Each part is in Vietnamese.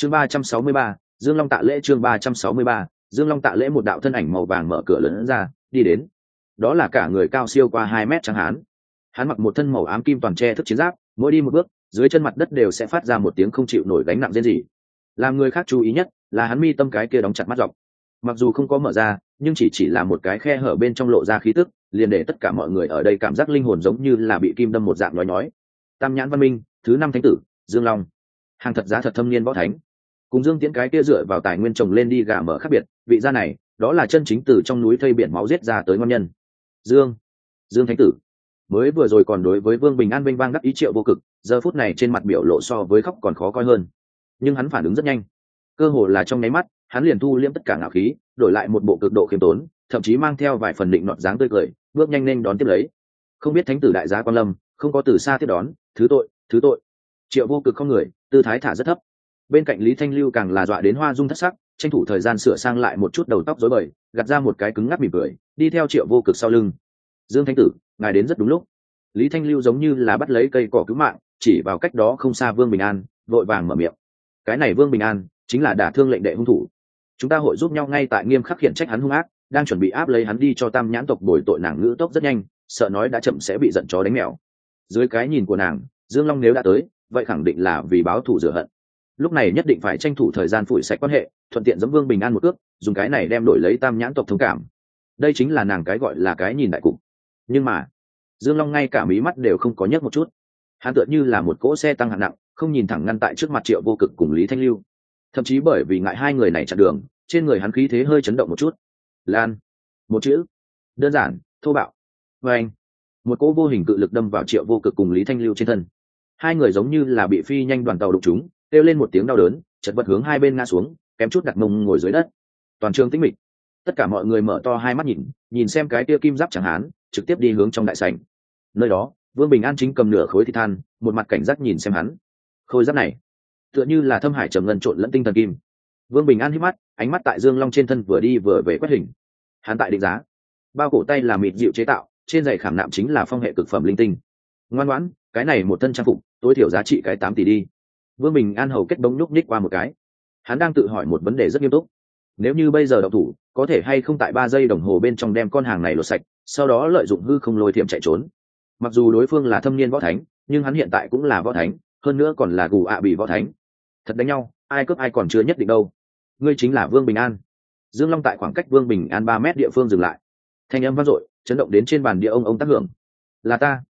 chương ba trăm sáu mươi ba, dương long tạ lễ chương ba trăm sáu mươi ba, dương long tạ lễ một đạo thân ảnh màu vàng mở cửa lớn ra, đi đến. Đó là cả người cao siêu qua hai mét chẳng hán. Hắn mặc một thân màu ám kim toàn tre thức chiến giáp, mỗi đi một bước, dưới chân mặt đất đều sẽ phát ra một tiếng không chịu nổi gánh nặng riêng gì làm người khác chú ý nhất là hắn mi tâm cái kia đóng chặt mắt dọc. Mặc dù không có mở ra, nhưng chỉ chỉ là một cái khe hở bên trong lộ ra khí tức, liền để tất cả mọi người ở đây cảm giác linh hồn giống như là bị kim đâm một dạng nói nói tam nhãn văn minh, thứ năm thánh tử, dương long. Hàng thật giá thật thâm niên võ thánh cùng dương tiễn cái kia dựa vào tài nguyên trồng lên đi gà mở khác biệt, vị gia này, đó là chân chính từ trong núi thây biển máu giết ra tới ngon nhân. Dương dương thánh tử, mới vừa rồi còn đối với vương bình an vinh vang đắc ý triệu vô cực, giờ phút này trên mặt biểu lộ so với khóc còn khó coi hơn. Nhưng hắn phản ứng rất nhanh. Cơ hồ là trong nháy mắt, hắn liền thu liễm tất cả ngạo khí, đổi lại một bộ cực độ khiêm tốn, thậm chí mang theo vài phần định nọt dáng tươi cười, bước nhanh nên đón tiếp lấy. Không biết thánh tử đại gia quan lâm, không có từ xa tiếp đón, thứ tội thứ tội. Triệu vô cực không người, tư thái thả rất thấp bên cạnh lý thanh lưu càng là dọa đến hoa dung thất sắc, tranh thủ thời gian sửa sang lại một chút đầu tóc rối bời, gạt ra một cái cứng ngắc mỉm cười, đi theo triệu vô cực sau lưng. Dương thanh tử, ngài đến rất đúng lúc. Lý thanh lưu giống như là bắt lấy cây cỏ cứu mạng, chỉ vào cách đó không xa vương bình an, vội vàng mở miệng. Cái này vương bình an, chính là đả thương lệnh đệ hung thủ. Chúng ta hội giúp nhau ngay tại nghiêm khắc khiển trách hắn hung ác, đang chuẩn bị áp lấy hắn đi cho tam nhãn tộc bồi tội nàng ngữ tốc rất nhanh, sợ nói đã chậm sẽ bị giận chó đánh mèo. Dưới cái nhìn của nàng, dương long nếu đã tới, vậy khẳng định là vì báo thù rửa hận lúc này nhất định phải tranh thủ thời gian phủi sạch quan hệ, thuận tiện dẫm vương bình an một ước dùng cái này đem đổi lấy tam nhãn tộc thông cảm. Đây chính là nàng cái gọi là cái nhìn đại cục. Nhưng mà, dương long ngay cả mí mắt đều không có nhấc một chút. Hắn tựa như là một cỗ xe tăng hạng nặng, không nhìn thẳng ngăn tại trước mặt triệu vô cực cùng lý thanh lưu. Thậm chí bởi vì ngại hai người này chặn đường, trên người hắn khí thế hơi chấn động một chút. Lan, một chữ. Đơn giản, thô bạo. Và anh, một cỗ vô hình cự lực đâm vào triệu vô cực cùng lý thanh lưu trên thân. Hai người giống như là bị phi nhanh đoàn tàu đục chúng kêu lên một tiếng đau đớn, chật vật hướng hai bên ngã xuống, kém chút đặt mông ngồi dưới đất. Toàn trường tĩnh mịch. Tất cả mọi người mở to hai mắt nhìn nhìn xem cái tia kim giáp chẳng hán, trực tiếp đi hướng trong đại sảnh. Nơi đó, vương bình an chính cầm nửa khối thi than, một mặt cảnh giác nhìn xem hắn. Khôi giáp này, tựa như là thâm hải trầm ngân trộn lẫn tinh thần kim. Vương bình an hít mắt, ánh mắt tại dương long trên thân vừa đi vừa về quét hình. Hắn tại định giá. Bao cổ tay là mịt dịu chế tạo, trên giày khảm nạm chính là phong hệ cực phẩm linh tinh. Ngoan ngoãn, cái này một thân trang phục, tối thiểu giá trị cái tám tỷ đi vương bình an hầu kết bóng nhúc nhích qua một cái. Hắn đang tự hỏi một vấn đề rất nghiêm túc. Nếu như bây giờ đậu thủ, có thể hay không tại ba giây đồng hồ bên trong đem con hàng này lột sạch, sau đó lợi dụng hư không lôi thiệm chạy trốn. Mặc dù đối phương là thâm niên võ thánh, nhưng hắn hiện tại cũng là võ thánh, hơn nữa còn là gù ạ bị võ thánh. Thật đánh nhau, ai cướp ai còn chưa nhất định đâu. Ngươi chính là vương bình an. Dương long tại khoảng cách vương bình an ba mét địa phương dừng lại. Thanh âm vang dội, chấn động đến trên bàn địa ông ông tác hưởng. Là ta.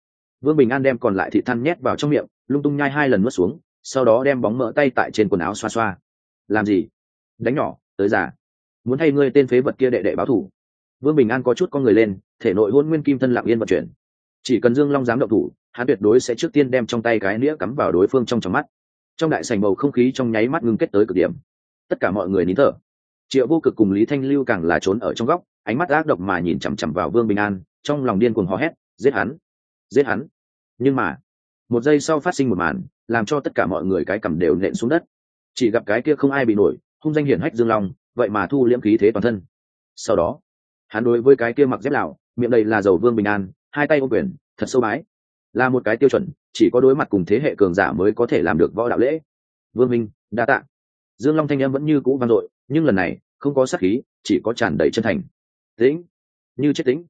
Vương bình an đem còn lại thị than nhét vào trong miệng, lung tung nhai hai lần nuốt xuống sau đó đem bóng mỡ tay tại trên quần áo xoa xoa. Làm gì? Đánh nhỏ, tới già. Muốn thay ngươi tên phế vật kia đệ đệ báo thủ. Vương bình an có chút con người lên, thể nội hôn nguyên kim thân lặng yên vận chuyển. Chỉ cần dương long dám động thủ, hắn tuyệt đối sẽ trước tiên đem trong tay cái nĩa cắm vào đối phương trong trong mắt. Trong đại sảnh bầu không khí trong nháy mắt ngưng kết tới cực điểm. Tất cả mọi người nín thở. Triệu vô cực cùng lý thanh lưu càng là trốn ở trong góc, ánh mắt ác độc mà nhìn chằm chằm vào vương bình an, trong lòng điên cuồng hò hét, giết hắn! Giết hắn! Nhưng mà, một giây sau phát sinh một màn làm cho tất cả mọi người cái cầm đều nện xuống đất. Chỉ gặp cái kia không ai bị nổi, hung danh hiển hách dương long, vậy mà thu liễm khí thế toàn thân. Sau đó, hắn đối với cái kia mặc dép lạo miệng đầy là dầu vương bình an, hai tay ô quyền, thật sâu bái. Là một cái tiêu chuẩn, chỉ có đối mặt cùng thế hệ cường giả mới có thể làm được võ đạo lễ. Vương minh, đa tạ. Dương long thanh em vẫn như cũ vang dội, nhưng lần này, không có sát khí, chỉ có tràn đầy chân thành. Tĩnh, như chết tĩnh.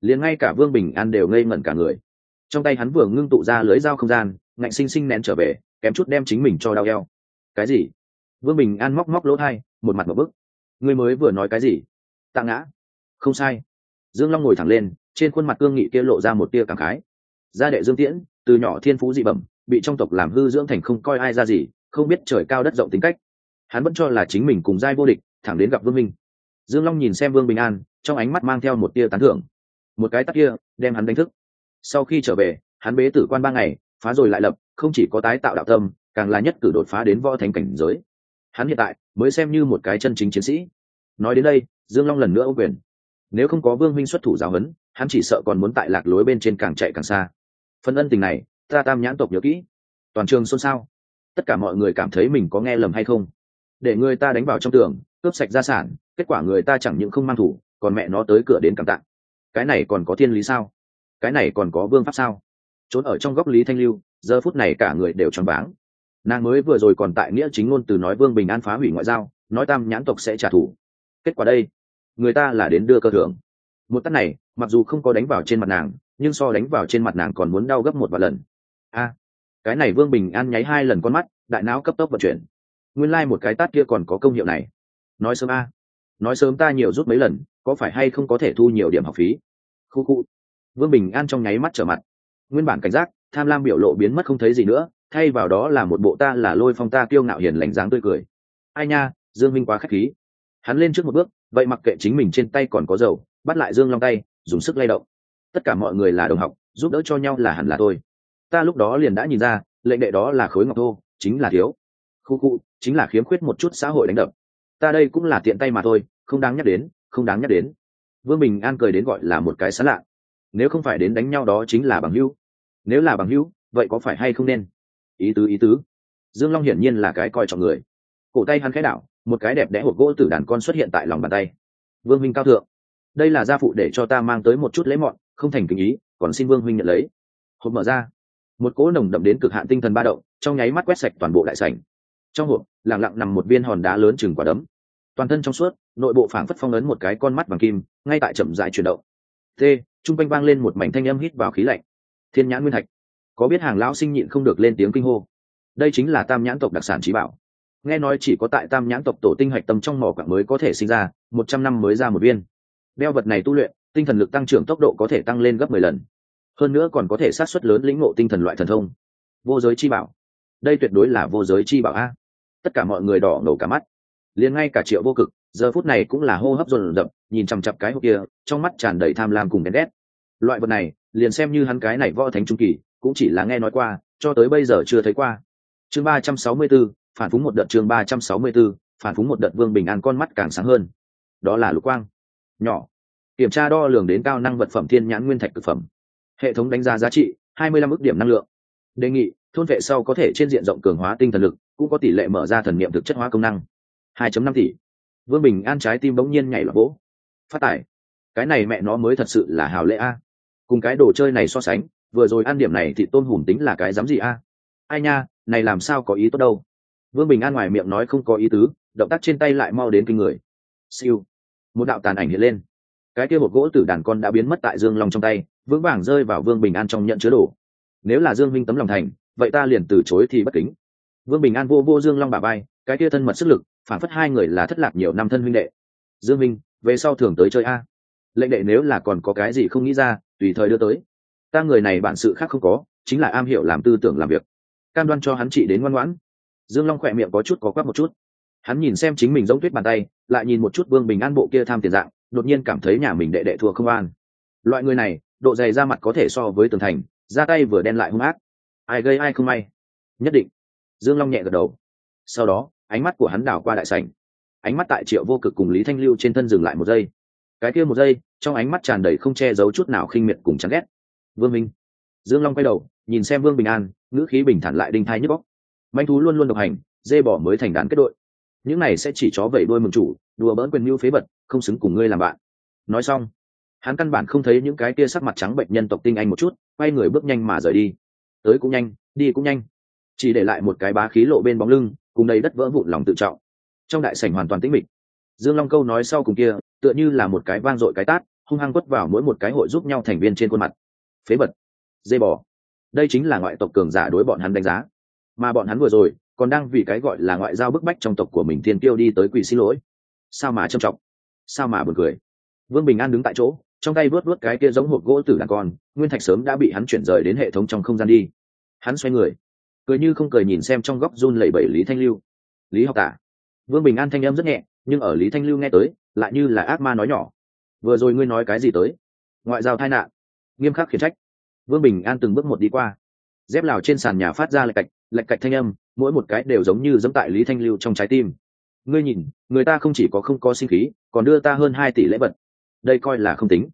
Liền ngay cả vương bình an đều ngây ngẩn cả người. Trong tay hắn vừa ngưng tụ ra lưới dao không gian ngạnh sinh sinh nén trở về, kém chút đem chính mình cho đau eo. Cái gì? Vương bình an móc móc lỗ thai, một mặt một bức. Người mới vừa nói cái gì? Tạ ngã. Không sai. Dương long ngồi thẳng lên, trên khuôn mặt cương nghị kia lộ ra một tia cảm khái. Gia đệ dương tiễn, từ nhỏ thiên phú dị bẩm, bị trong tộc làm hư dưỡng thành không coi ai ra gì, không biết trời cao đất rộng tính cách. Hắn vẫn cho là chính mình cùng giai vô địch, thẳng đến gặp vương minh. Dương long nhìn xem vương bình an, trong ánh mắt mang theo một tia tán thưởng. Một cái tắt kia, đem hắn đánh thức. Sau khi trở về, hắn bế tử quan ba ngày phá rồi lại lập, không chỉ có tái tạo đạo tâm, càng là nhất cử đột phá đến võ thánh cảnh giới. Hắn hiện tại mới xem như một cái chân chính chiến sĩ. Nói đến đây, dương long lần nữa ô quyền. Nếu không có vương huynh xuất thủ giáo huấn, hắn chỉ sợ còn muốn tại lạc lối bên trên càng chạy càng xa. Phần ân tình này, ta tam nhãn tộc nhớ kỹ. Toàn trường xôn xao. Tất cả mọi người cảm thấy mình có nghe lầm hay không? Để người ta đánh vào trong tường, cướp sạch gia sản, kết quả người ta chẳng những không mang thủ, còn mẹ nó tới cửa đến cảm tạng cái này còn có thiên lý sao? Cái này còn có vương pháp sao? Trốn ở trong góc lý thanh lưu, giờ phút này cả người đều choáng váng. Nàng mới vừa rồi còn tại nghĩa chính ngôn từ nói vương bình an phá hủy ngoại giao, nói tam nhãn tộc sẽ trả thù. Kết quả đây, người ta là đến đưa cơ thưởng. Một tắt này, mặc dù không có đánh vào trên mặt nàng, nhưng so đánh vào trên mặt nàng còn muốn đau gấp một vài lần. A, cái này vương bình an nháy hai lần con mắt, đại não cấp tốc vận chuyển. Nguyên lai、like、một cái tát kia còn có công hiệu này. Nói sớm a, nói sớm ta nhiều rút mấy lần, có phải hay không có thể thu nhiều điểm học phí? Khu khu. Vương bình an trong nháy mắt trở mặt nguyên bản cảnh giác, tham lam biểu lộ biến mất không thấy gì nữa, thay vào đó là một bộ ta là lôi phong ta kiêu ngạo hiền lành dáng tươi cười. Ai nha, dương minh quá k h á c h khí. Hắn lên trước một bước, vậy mặc kệ chính mình trên tay còn có dầu, bắt lại dương long tay, dùng sức lay động. Tất cả mọi người là đồng học, giúp đỡ cho nhau là hẳn là tôi. Ta lúc đó liền đã nhìn ra, lệnh đệ đó là khối ngọc thô, chính là thiếu. Khu khu, chính là khiếm khuyết một chút xã hội đánh đập. Ta đây cũng là tiện tay mà thôi, không đáng nhắc đến, không đáng nhắc đến. Vương bình an cười đến gọi là một cái xá lạ. Nếu không phải đến đánh nhau đó chính là bằng hữu nếu là bằng hữu, vậy có phải hay không nên? Ý tứ ý tứ. Dương long hiển nhiên là cái coi trọng người. Cổ tay hắn khẽ đạo một cái đẹp đẽ hộp gỗ tử đàn con xuất hiện tại lòng bàn tay. Vương minh cao thượng. Đây là gia phụ để cho ta mang tới một chút lễ mọn, không thành kinh ý, còn xin vương huynh nhận lấy. Hộp mở ra. Một cỗ nồng đậm đến cực hạn tinh thần ba động, trong nháy mắt quét sạch toàn bộ đại sảnh. Trong hộp lẳng lặng nằm một viên hòn đá lớn chừng quả đấm. Toàn thân trong suốt, nội bộ phảng phất phong ấn một cái con mắt bằng kim, ngay tại chậm dại chuyển động. T, trung quanh vang lên một mảnh thanh âm hít vào khí lạnh thiên nhãn nguyên thạch. Có biết hàng lão sinh nhịn không được lên tiếng kinh hô? Đây chính là tam nhãn tộc đặc sản trí bảo. Nghe nói chỉ có tại tam nhãn tộc tổ tinh hạch tâm trong mỏ quạng mới có thể sinh ra, một trăm năm mới ra một viên. Đeo vật này tu luyện, tinh thần lực tăng trưởng tốc độ có thể tăng lên gấp mười lần. Hơn nữa còn có thể sát xuất lớn lĩnh ngộ tinh thần loại thần thông. Vô giới chi bảo. Đây tuyệt đối là vô giới chi bảo a. Tất cả mọi người đỏ nổ cả mắt. Liền ngay cả triệu vô cực, giờ phút này cũng là hô hấp dồn dập, nhìn chằm chặp cái hộp kia, trong mắt tràn đầy tham lam cùng đen đét loại vật này liền xem như hắn cái này võ thánh trung kỳ cũng chỉ là nghe nói qua cho tới bây giờ chưa thấy qua. Chương ba trăm sáu mươi 364, phản phúng một đợt chương ba trăm sáu mươi 364, phản phúng một đợt vương bình an con mắt càng sáng hơn. Đó là lục quang. Nhỏ. Kiểm tra đo lường đến cao năng vật phẩm thiên nhãn nguyên thạch thực phẩm. Hệ thống đánh giá giá trị hai mươi lăm ước điểm năng lượng. Đề nghị thôn vệ sau có thể trên diện rộng cường hóa tinh thần lực cũng có tỷ lệ mở ra thần niệm thực chất hóa công năng. 2.5 tỷ. Vương bình an trái tim bỗng nhiên nhảy lọc vỗ. Phát tải. Cái này mẹ nó mới thật sự là hào lệ a cùng cái đồ chơi này so sánh, vừa rồi ăn điểm này thì tôn hùm tính là cái dám gì a? Ai nha, này làm sao có ý tốt đâu. Vương bình an ngoài miệng nói không có ý tứ, động tác trên tay lại mau đến kinh người. Siêu. Một đạo tàn ảnh hiện lên. Cái kia một gỗ tử đàn con đã biến mất tại dương long trong tay, vững vàng rơi vào vương bình an trong nhận chứa đồ. Nếu là dương minh tấm lòng thành, vậy ta liền từ chối thì bất kính. Vương bình an vô vô dương long bà bay cái kia thân mật sức lực, phản phất hai người là thất lạc nhiều năm thân huynh đệ. Dương minh, về sau thường tới chơi a lệnh đệ nếu là còn có cái gì không nghĩ ra, tùy thời đưa tới. Ta người này bản sự khác không có, chính là am hiểu làm tư tưởng làm việc. Cam đoan cho hắn chị đến ngoan ngoãn. Dương long khỏe miệng có chút có quắc một chút. Hắn nhìn xem chính mình giống tuyết bàn tay, lại nhìn một chút vương bình an bộ kia tham tiền dạng, đột nhiên cảm thấy nhà mình đệ đệ thua không an. Loại người này, độ dày da mặt có thể so với tường thành ra tay vừa đen lại hung ác. Ai gây ai không may. Nhất định. Dương long nhẹ gật đầu. Sau đó, ánh mắt của hắn đảo qua đại sảnh. Ánh mắt tại triệu vô cực cùng lý thanh lưu trên thân dừng lại một giây cái kia một giây, trong ánh mắt tràn đầy không che giấu chút nào khinh miệt cùng chán ghét. Vương minh. Dương long quay đầu, nhìn xem vương bình an, ngữ khí bình thản lại đinh thai nhức bóc manh thú luôn luôn độc hành, dê bỏ mới thành đàn kết đội. Những này sẽ chỉ chó vẩy đôi mừng chủ, đùa bỡn quyền mưu phế vật, không xứng cùng ngươi làm bạn. Nói xong, hắn căn bản không thấy những cái kia sắc mặt trắng bệnh nhân tộc tinh anh một chút, quay người bước nhanh mà rời đi. Tới cũng nhanh, đi cũng nhanh. Chỉ để lại một cái bá khí lộ bên bóng lưng, cùng đầy đất vỡ vụn lòng tự trọng. Trong đại sảnh hoàn toàn tĩnh mịch dương long câu nói sau cùng kia, tựa như là một cái vang dội cái tát, hung hăng quất vào mỗi một cái hội giúp nhau thành viên trên khuôn mặt. Phế vật. Dây bò. Đây chính là ngoại tộc cường giả đối bọn hắn đánh giá. Mà bọn hắn vừa rồi, còn đang vì cái gọi là ngoại giao bức bách trong tộc của mình thiên tiêu đi tới quỷ xin lỗi. Sao mà trầm trọng? Sao mà buồn cười? Vương bình an đứng tại chỗ, trong tay vớt vớt cái kia giống hộp gỗ tử đàn con, nguyên thạch sớm đã bị hắn chuyển rời đến hệ thống trong không gian đi. Hắn xoay người, cười như không cười nhìn xem trong góc run lẩy bẩy lý thanh lưu. Lý học tả. Vương bình an thanh âm rất nhẹ nhưng ở lý thanh lưu nghe tới, lại như là ác ma nói nhỏ. Vừa rồi ngươi nói cái gì tới? Ngoại giao tai nạn. Nghiêm khắc khiển trách. Vương bình an từng bước một đi qua. Dép lào trên sàn nhà phát ra lạch cạch lạch cạch thanh âm, mỗi một cái đều giống như dẫm tại lý thanh lưu trong trái tim. Ngươi nhìn, người ta không chỉ có không có sinh khí, còn đưa ta hơn hai tỷ lễ vật. Đây coi là không tính.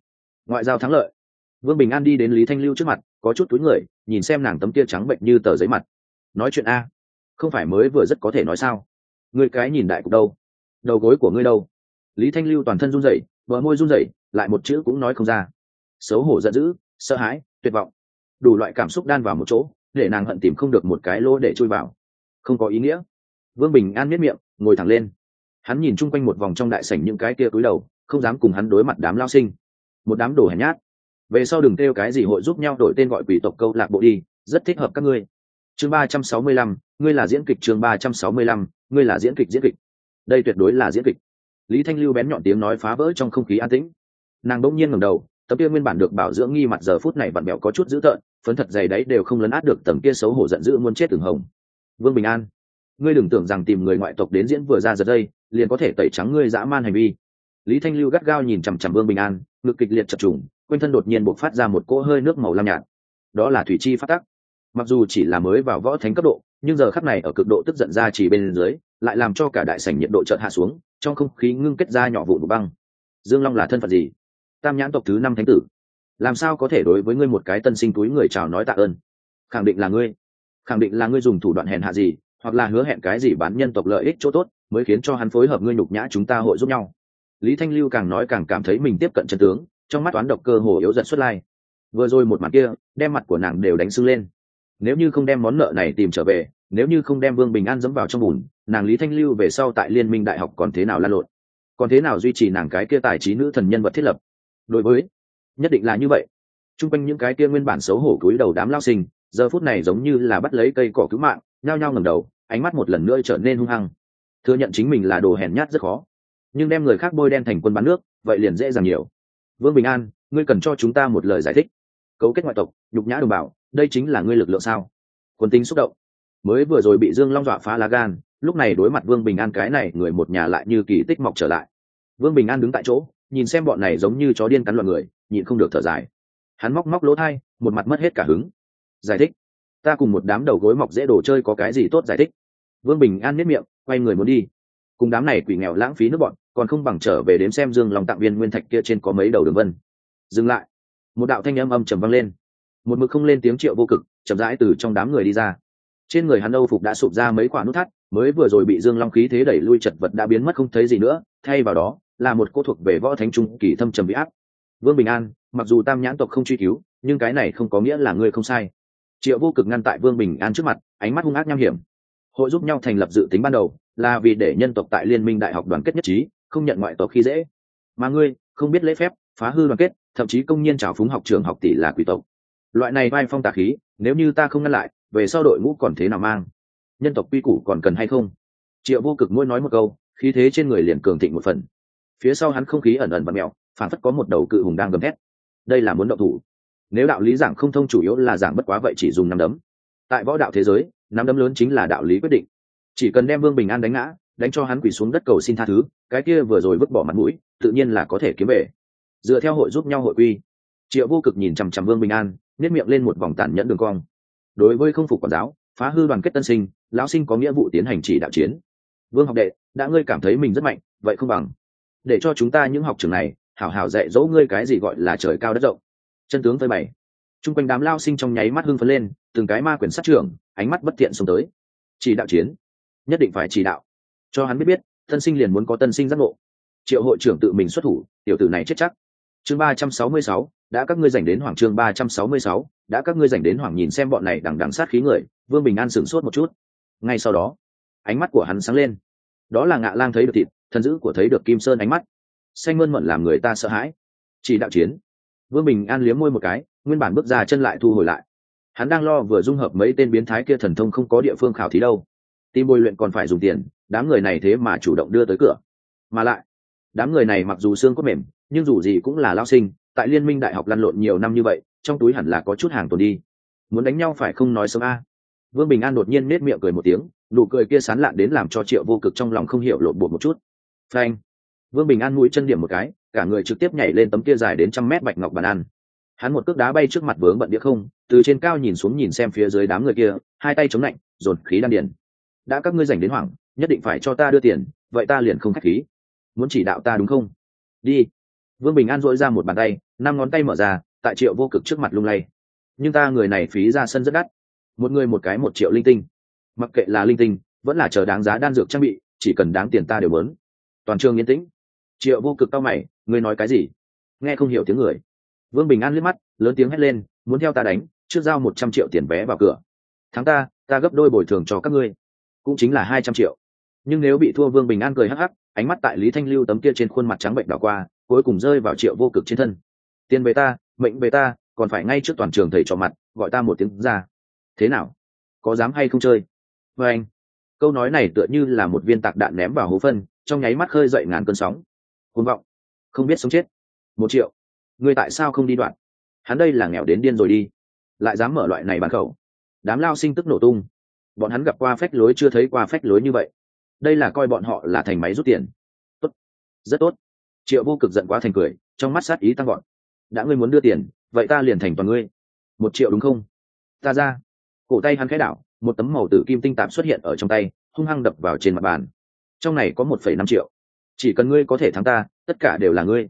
Ngoại giao thắng lợi. Vương bình an đi đến lý thanh lưu trước mặt, có chút túi người, nhìn xem nàng tấm tia trắng bệnh như tờ giấy mặt. Nói chuyện a. Không phải mới vừa rất có thể nói sao? Ngươi cái nhìn đại cục đâu? Đầu gối của ngươi đâu? Lý thanh lưu toàn thân run rẩy vợ môi run rẩy, lại một chữ cũng nói không ra. Xấu hổ giận dữ, sợ hãi, tuyệt vọng. Đủ loại cảm xúc đan vào một chỗ, để nàng hận tìm không được một cái lỗ để chui vào. Không có ý nghĩa. Vương bình an miết miệng, ngồi thẳng lên. Hắn nhìn chung quanh một vòng trong đại sảnh những cái kia cúi đầu, không dám cùng hắn đối mặt đám lao sinh. Một đám đồ hèn nhát. Về sau đừng kêu cái gì hội giúp nhau đổi tên gọi quỷ tộc câu lạc bộ đi, rất thích hợp các ngươi. Chương ba trăm sáu mươi lăm, ngươi là diễn kịch chương ba trăm sáu mươi lăm, ngươi là diễn kịch diễn kịch đây tuyệt đối là diễn kịch. Lý thanh lưu bén nhọn tiếng nói phá vỡ trong không khí an tĩnh. Nàng bỗng nhiên ngầm đầu, tấm kia nguyên bản được bảo dưỡng nghi mặt giờ phút này vặn bẹo có chút dữ tợn, phấn thật dày đấy đều không lấn át được tầm kia xấu hổ giận dữ muốn chết từng hồng. Vương bình an, ngươi đừng tưởng rằng tìm người ngoại tộc đến diễn vừa ra giật dây liền có thể tẩy trắng ngươi dã man hành vi. Lý thanh lưu gắt gao nhìn chằm chằm vương bình an, ngực kịch liệt chập trùng, quanh thân đột nhiên bộc phát ra một cỗ hơi nước màu lam nhạt. Đó là thủy chi phát tắc. Mặc dù chỉ là mới vào võ thánh cấp độ nhưng giờ khắc này ở cực độ tức giận ra chỉ bên dưới, lại làm cho cả đại sảnh nhiệt độ chợt hạ xuống, trong không khí ngưng kết ra nhỏ vụn băng. Dương long là thân phận gì? Tam nhãn tộc thứ năm thánh tử. Làm sao có thể đối với ngươi một cái tân sinh túi người chào nói tạ ơn? Khẳng định là ngươi. Khẳng định là ngươi dùng thủ đoạn hèn hạ gì, hoặc là hứa hẹn cái gì bán nhân tộc lợi ích chỗ tốt, mới khiến cho hắn phối hợp ngươi nhục nhã chúng ta hội giúp nhau. Lý thanh lưu càng nói càng cảm thấy mình tiếp cận chân tướng, trong mắt toán độc cơ hồ yếu dần xuất lai. Vừa rồi một mặt kia, đem mặt của nàng đều đánh sưng lên. Nếu như không đem món nợ này tìm trở về nếu như không đem vương bình an dẫm vào trong bùn, nàng lý thanh lưu về sau tại liên minh đại học còn thế nào lan lộn? Còn thế nào duy trì nàng cái kia tài trí nữ thần nhân vật thiết lập? Đối với, nhất định là như vậy. T r u n g quanh những cái kia nguyên bản xấu hổ cúi đầu đám lao sinh, giờ phút này giống như là bắt lấy cây cỏ cứu mạng, nhao nhao ngầm đầu, ánh mắt một lần nữa trở nên hung hăng. Thừa nhận chính mình là đồ hèn nhát rất khó. Nhưng đem người khác bôi đen thành quân bán nước, vậy liền dễ dàng nhiều. Vương bình an, ngươi cần cho chúng ta một lời giải thích. Cấu kết ngoại tộc, nhục nhã đồng bào, đây chính là ngươi lực lượng sao? Quân tính xúc động mới vừa rồi bị dương long dọa phá lá gan, lúc này đối mặt vương bình an cái này, người một nhà lại như kỳ tích mọc trở lại. Vương bình an đứng tại chỗ, nhìn xem bọn này giống như chó điên cắn loạn người, nhịn không được thở dài. Hắn móc móc lỗ thai, một mặt mất hết cả hứng. Giải thích, ta cùng một đám đầu gối mọc dễ đồ chơi có cái gì tốt giải thích? Vương bình an nếp miệng, quay người muốn đi. Cùng đám này quỷ nghèo lãng phí nước bọn, còn không bằng trở về đếm xem dương lòng tặng viên nguyên thạch kia trên có mấy đầu đường vân. Dừng lại. Một đạo thanh âm âm trầm vang lên. Một mực không lên tiếng triệu vô cực, chậm rãi từ trong đám người đi ra trên người hắn âu phục đã sụp ra mấy quả nút thắt, mới vừa rồi bị dương long khí thế đẩy lui chật vật đã biến mất không thấy gì nữa, thay vào đó là một cô thuộc về võ thánh trung kỳ thâm trầm bị áp. Vương bình an, mặc dù tam nhãn tộc không truy cứu, nhưng cái này không có nghĩa là ngươi không sai. Triệu vô cực ngăn tại vương bình an trước mặt, ánh mắt hung ác nham hiểm. Hội giúp nhau thành lập dự tính ban đầu, là vì để nhân tộc tại liên minh đại học đoàn kết nhất trí, không nhận ngoại tộc khi dễ. Mà ngươi, không biết lễ phép, phá hư đoàn kết, thậm chí công nhiên trào phúng học trường học tỷ là quỷ tộc. Loại này vai phong tà khí, nếu như ta không ngăn lại về sau đội ngũ còn thế nào mang? Nhân tộc quy củ còn cần hay không? Triệu vô cực mỗi nói một câu, khí thế trên người liền cường thịnh một phần. Phía sau hắn không khí ẩn ẩn và mẹo phản phất có một đầu cự hùng đang gầm thét. Đây là muốn động thủ. Nếu đạo lý giảng không thông chủ yếu là giảng bất quá vậy chỉ dùng năm đấm. Tại võ đạo thế giới, năm đấm lớn chính là đạo lý quyết định. Chỉ cần đem vương bình an đánh ngã, đánh cho hắn quỳ xuống đất cầu xin tha thứ, cái kia vừa rồi vứt bỏ mặt mũi, tự nhiên là có thể kiếm về. Dựa theo hội giúp nhau hội quy, triệu vô cực nhìn chằm chằm vương bình an nếp miệng lên một vòng tàn nhẫn đường cong đối với không phục quản giáo, phá hư đoàn kết tân sinh, lão sinh có nghĩa vụ tiến hành chỉ đạo chiến. Vương học đệ, đã ngươi cảm thấy mình rất mạnh, vậy không bằng. Để cho chúng ta những học trường này, hảo hảo dạy dỗ ngươi cái gì gọi là trời cao đất rộng. Chân tướng phơi bảy chung quanh đám lao sinh trong nháy mắt hưng phấn lên, từng cái ma quyển sát trưởng, ánh mắt bất thiện xuống tới. Chỉ đạo chiến. Nhất định phải chỉ đạo. Cho hắn biết biết, tân sinh liền muốn có tân sinh giác ngộ. Triệu hội trưởng tự mình xuất thủ, tiểu tử này chết chắc. Chương ba trăm sáu mươi sáu đã các ngươi dành đến hoàng chương ba trăm sáu mươi sáu, đã các ngươi dành đến hoàng nhìn xem bọn này đằng đằng sát khí người, vương bình an sửng sốt một chút. Ngay sau đó, ánh mắt của hắn sáng lên. Đó là ngạ lang thấy được thịt, thần dữ của thấy được kim sơn ánh mắt. Xanh mơn mận làm người ta sợ hãi. Chỉ đạo chiến. Vương bình an liếm môi một cái, nguyên bản bước ra chân lại thu hồi lại. Hắn đang lo vừa dung hợp mấy tên biến thái kia thần thông không có địa phương khảo thí đâu. Tim bồi luyện còn phải dùng tiền, đám người này thế mà chủ động đưa tới cửa. Mà lại, đám người này mặc dù xương có mềm, nhưng dù gì cũng là lao sinh tại liên minh đại học lăn lộn nhiều năm như vậy, trong túi hẳn là có chút hàng tồn đi. Muốn đánh nhau phải không nói sớm a? Vương bình an đột nhiên nết miệng cười một tiếng, nụ cười kia sán lạn đến làm cho triệu vô cực trong lòng không hiểu lộn bột một chút. Phanh. Vương bình an mũi chân điểm một cái, cả người trực tiếp nhảy lên tấm kia dài đến trăm mét bạch ngọc bàn ăn. Hắn một cước đá bay trước mặt vướng bận đĩa không, từ trên cao nhìn xuống nhìn xem phía dưới đám người kia, hai tay chống lạnh, dồn khí đan điền. Đã các ngươi dành đến hoảng, nhất định phải cho ta đưa tiền, vậy ta liền không khách khí. Muốn chỉ đạo ta đúng không? Đi vương bình an dội ra một bàn tay, năm ngón tay mở ra, tại triệu vô cực trước mặt lung lay. Nhưng ta người này phí ra sân rất đắt. Một người một cái một triệu linh tinh. Mặc kệ là linh tinh, vẫn là chờ đáng giá đan dược trang bị, chỉ cần đáng tiền ta đều lớn toàn trường yên tĩnh. Triệu vô cực tao mày, ngươi nói cái gì? Nghe không hiểu tiếng người. Vương bình an liếc mắt, lớn tiếng hét lên, muốn theo ta đánh, trước giao một trăm triệu tiền vé vào cửa. Thắng ta ta gấp đôi bồi thường cho các ngươi. Cũng chính là hai trăm triệu. Nhưng nếu bị thua vương bình an cười hắc hắc, ánh mắt tại lý thanh lưu tấm kia trên khuôn mặt trắng bệnh đỏ qua cuối cùng rơi vào triệu vô cực trên thân. Tiền về ta, mệnh về ta, còn phải ngay trước toàn trường thầy trò mặt, gọi ta một tiếng ra. Thế nào? Có dám hay không chơi? Vê anh, câu nói này tựa như là một viên tạc đạn ném vào hố phân, trong nháy mắt khơi dậy ngàn cơn sóng. Côn vọng. Không biết sống chết. Một triệu. Người tại sao không đi đoạn? Hắn đây là nghèo đến điên rồi đi. Lại dám mở loại này bàn khẩu. Đám lao sinh tức nổ tung. Bọn hắn gặp qua phách lối chưa thấy qua phách lối như vậy. Đây là coi bọn họ là thành máy rút tiền. Tốt. Rất tốt triệu vô cực giận quá thành cười, trong mắt sát ý tăng gọn đã ngươi muốn đưa tiền, vậy ta liền thành toàn ngươi. Một triệu đúng không? Ta ra. Cổ tay hắn khẽ đảo, một tấm màu tử kim tinh tạp xuất hiện ở trong tay, hung hăng đập vào trên mặt bàn. Trong này có một phẩy năm triệu. Chỉ cần ngươi có thể thắng ta, tất cả đều là ngươi.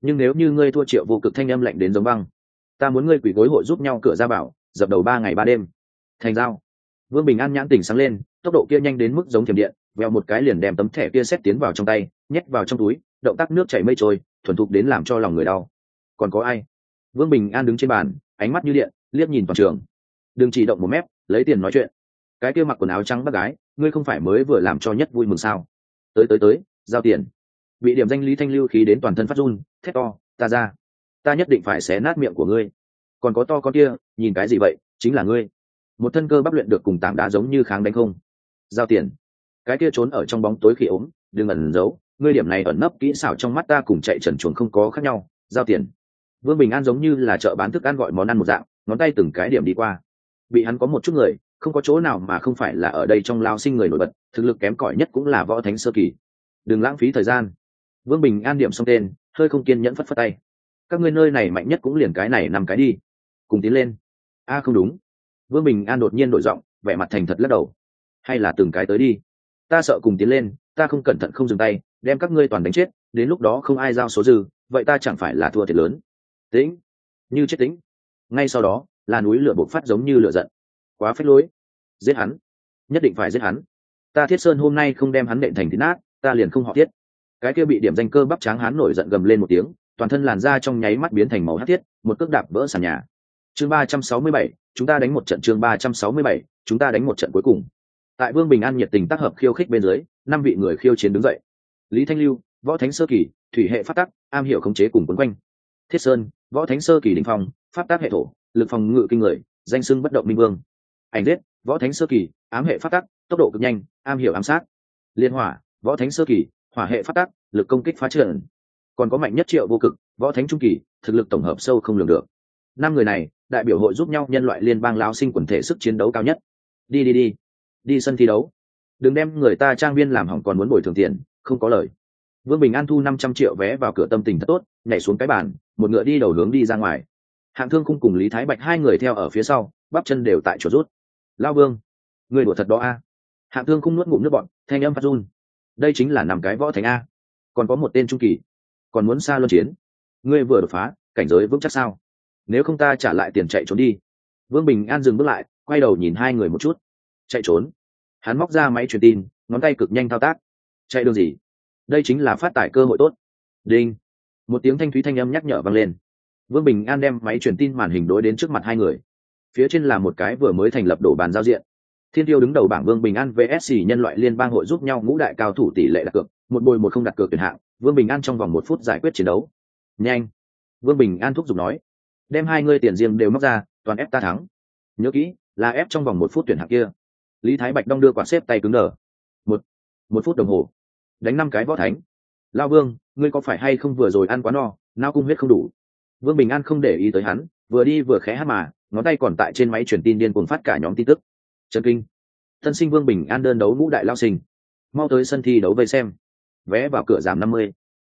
Nhưng nếu như ngươi thua triệu vô cực thanh âm lạnh đến giống băng, ta muốn ngươi quỷ gối hội giúp nhau cửa ra bảo dập đầu ba ngày ba đêm. Thành giao. Vương bình an nhãn tỉnh sáng lên, tốc độ kia nhanh đến mức giống thiểm điện, veo một cái liền đem tấm thẻ kia xét tiến vào trong tay, nhét vào trong túi động tác nước chảy mây trôi, thuần thục đến làm cho lòng người đau. Còn có ai? Vương bình an đứng trên bàn, ánh mắt như điện, liếc nhìn toàn trường. Đừng chỉ động một mép, lấy tiền nói chuyện. Cái kia mặc quần áo trắng bác gái, ngươi không phải mới vừa làm cho nhất vui mừng sao? Tới tới tới, giao tiền. Bị điểm danh lý thanh lưu khí đến toàn thân phát run, thét to, ta ra. Ta nhất định phải xé nát miệng của ngươi. Còn có to con kia, nhìn cái gì vậy, chính là ngươi. Một thân cơ bắp luyện được cùng tảng đá giống như kháng đánh không. Giao tiền. Cái kia trốn ở trong bóng tối khi ốm, đừng ẩn giấu ngươi điểm này ẩn nấp kỹ xảo trong mắt ta cùng chạy trần chuồng không có khác nhau, giao tiền. Vương bình an giống như là chợ bán thức ăn gọi món ăn một dạng, ngón tay từng cái điểm đi qua. Bị hắn có một chút người, không có chỗ nào mà không phải là ở đây trong lao sinh người nổi bật, thực lực kém cỏi nhất cũng là võ thánh sơ kỳ. Đừng lãng phí thời gian. Vương bình an điểm xong tên, hơi không kiên nhẫn phất phất tay. Các ngươi nơi này mạnh nhất cũng liền cái này nằm cái đi. Cùng tiến lên. A, không đúng. Vương bình an đột nhiên đổi giọng, vẻ mặt thành thật lắc đầu. Hay là từng cái tới đi. Ta sợ cùng tiến lên, ta không cẩn thận không dừng tay đem các ngươi toàn đánh chết, đến lúc đó không ai giao số dư, vậy ta chẳng phải là thua thiệt lớn. Tĩnh, như chết tĩnh. Ngay sau đó, là núi lửa bộc phát giống như lửa giận. Quá phết lối. Giết hắn. Nhất định phải giết hắn. Ta thiết sơn hôm nay không đem hắn nện thành thịt nát, ta liền không họ thiết. Cái kia bị điểm danh cơ bắp tráng hắn nổi giận gầm lên một tiếng, toàn thân làn da trong nháy mắt biến thành màu hát thiết, một cước đạp vỡ sàn nhà. Chương ba trăm sáu mươi bảy, chúng ta đánh một trận chương ba trăm sáu mươi bảy, chúng ta đánh một trận cuối cùng. Tại vương bình an nhiệt tình tác hợp khiêu khích bên dưới, năm vị người khiêu chiến đứng dậy lý thanh lưu, võ thánh sơ kỳ, thủy hệ phát tắc, am hiểu khống chế cùng quấn quanh. Thiết sơn, võ thánh sơ kỳ đình phong phát tác hệ thổ, lực phòng ngự kinh người, danh sưng bất động minh vương. Ảnh giết, võ thánh sơ kỳ, ám hệ phát tắc, tốc độ cực nhanh, am hiểu ám sát. Liên hỏa, võ thánh sơ kỳ, hỏa hệ phát tắc, lực công kích phá trợn còn có mạnh nhất triệu vô cực, võ thánh trung kỳ, thực lực tổng hợp sâu không lường được. Năm người này, đại biểu hội giúp nhau nhân loại liên bang lao sinh quần thể sức chiến đấu cao nhất. Đi đi đi. Đi sân thi đấu. Đừng đem người ta trang viên làm hỏng còn muốn bồi thường tiền không có lời. Vương bình an thu năm trăm triệu vé vào cửa tâm tình thật tốt, nhảy xuống cái bàn, một ngựa đi đầu hướng đi ra ngoài. Hạng thương khung cùng lý thái bạch hai người theo ở phía sau, bắp chân đều tại chỗ rút. Lao vương, người đùa thật đó a. Hạng thương khung nuốt ngụm nước bọn thanh âm phát run. Đây chính là nằm cái võ thành a. Còn có một tên trung kỳ, còn muốn xa luân chiến. Ngươi vừa đột phá, cảnh giới vững chắc sao? Nếu không ta trả lại tiền chạy trốn đi. Vương bình an dừng bước lại, quay đầu nhìn hai người một chút. Chạy trốn? Hắn móc ra máy truyền tin, ngón tay cực nhanh thao tác chạy đường gì? Đây chính là phát tải cơ hội tốt. Đinh. Một tiếng thanh thúy thanh âm nhắc nhở vang lên. Vương bình an đem máy truyền tin màn hình đối đến trước mặt hai người. Phía trên là một cái vừa mới thành lập đổ bàn giao diện. Thiên tiêu đứng đầu bảng vương bình an vsc nhân loại liên bang hội giúp nhau ngũ đại cao thủ tỷ lệ đặt cược, một bồi một không đặt cược tuyển hạng. Vương bình an trong vòng một phút giải quyết chiến đấu. Nhanh. Vương bình an thúc giục nói. Đem hai ngươi tiền riêng đều móc ra, toàn ép ta thắng. Nhớ kỹ, là ép trong vòng một phút tuyển hạng kia. Lý thái bạch đong đưa quả xếp tay cứng đờ. Một. Một phút đồng hồ đánh năm cái võ thánh. Lao vương, ngươi có phải hay không vừa rồi ăn quá no, nao cung huyết không đủ? Vương bình an không để ý tới hắn, vừa đi vừa khẽ hát mà, ngón tay còn tại trên máy truyền tin điên cuồng phát cả nhóm tin tức. Trần kinh. Tân sinh vương bình an đơn đấu ngũ đại lao sinh. Mau tới sân thi đấu vây xem. Vé vào cửa giảm năm mươi.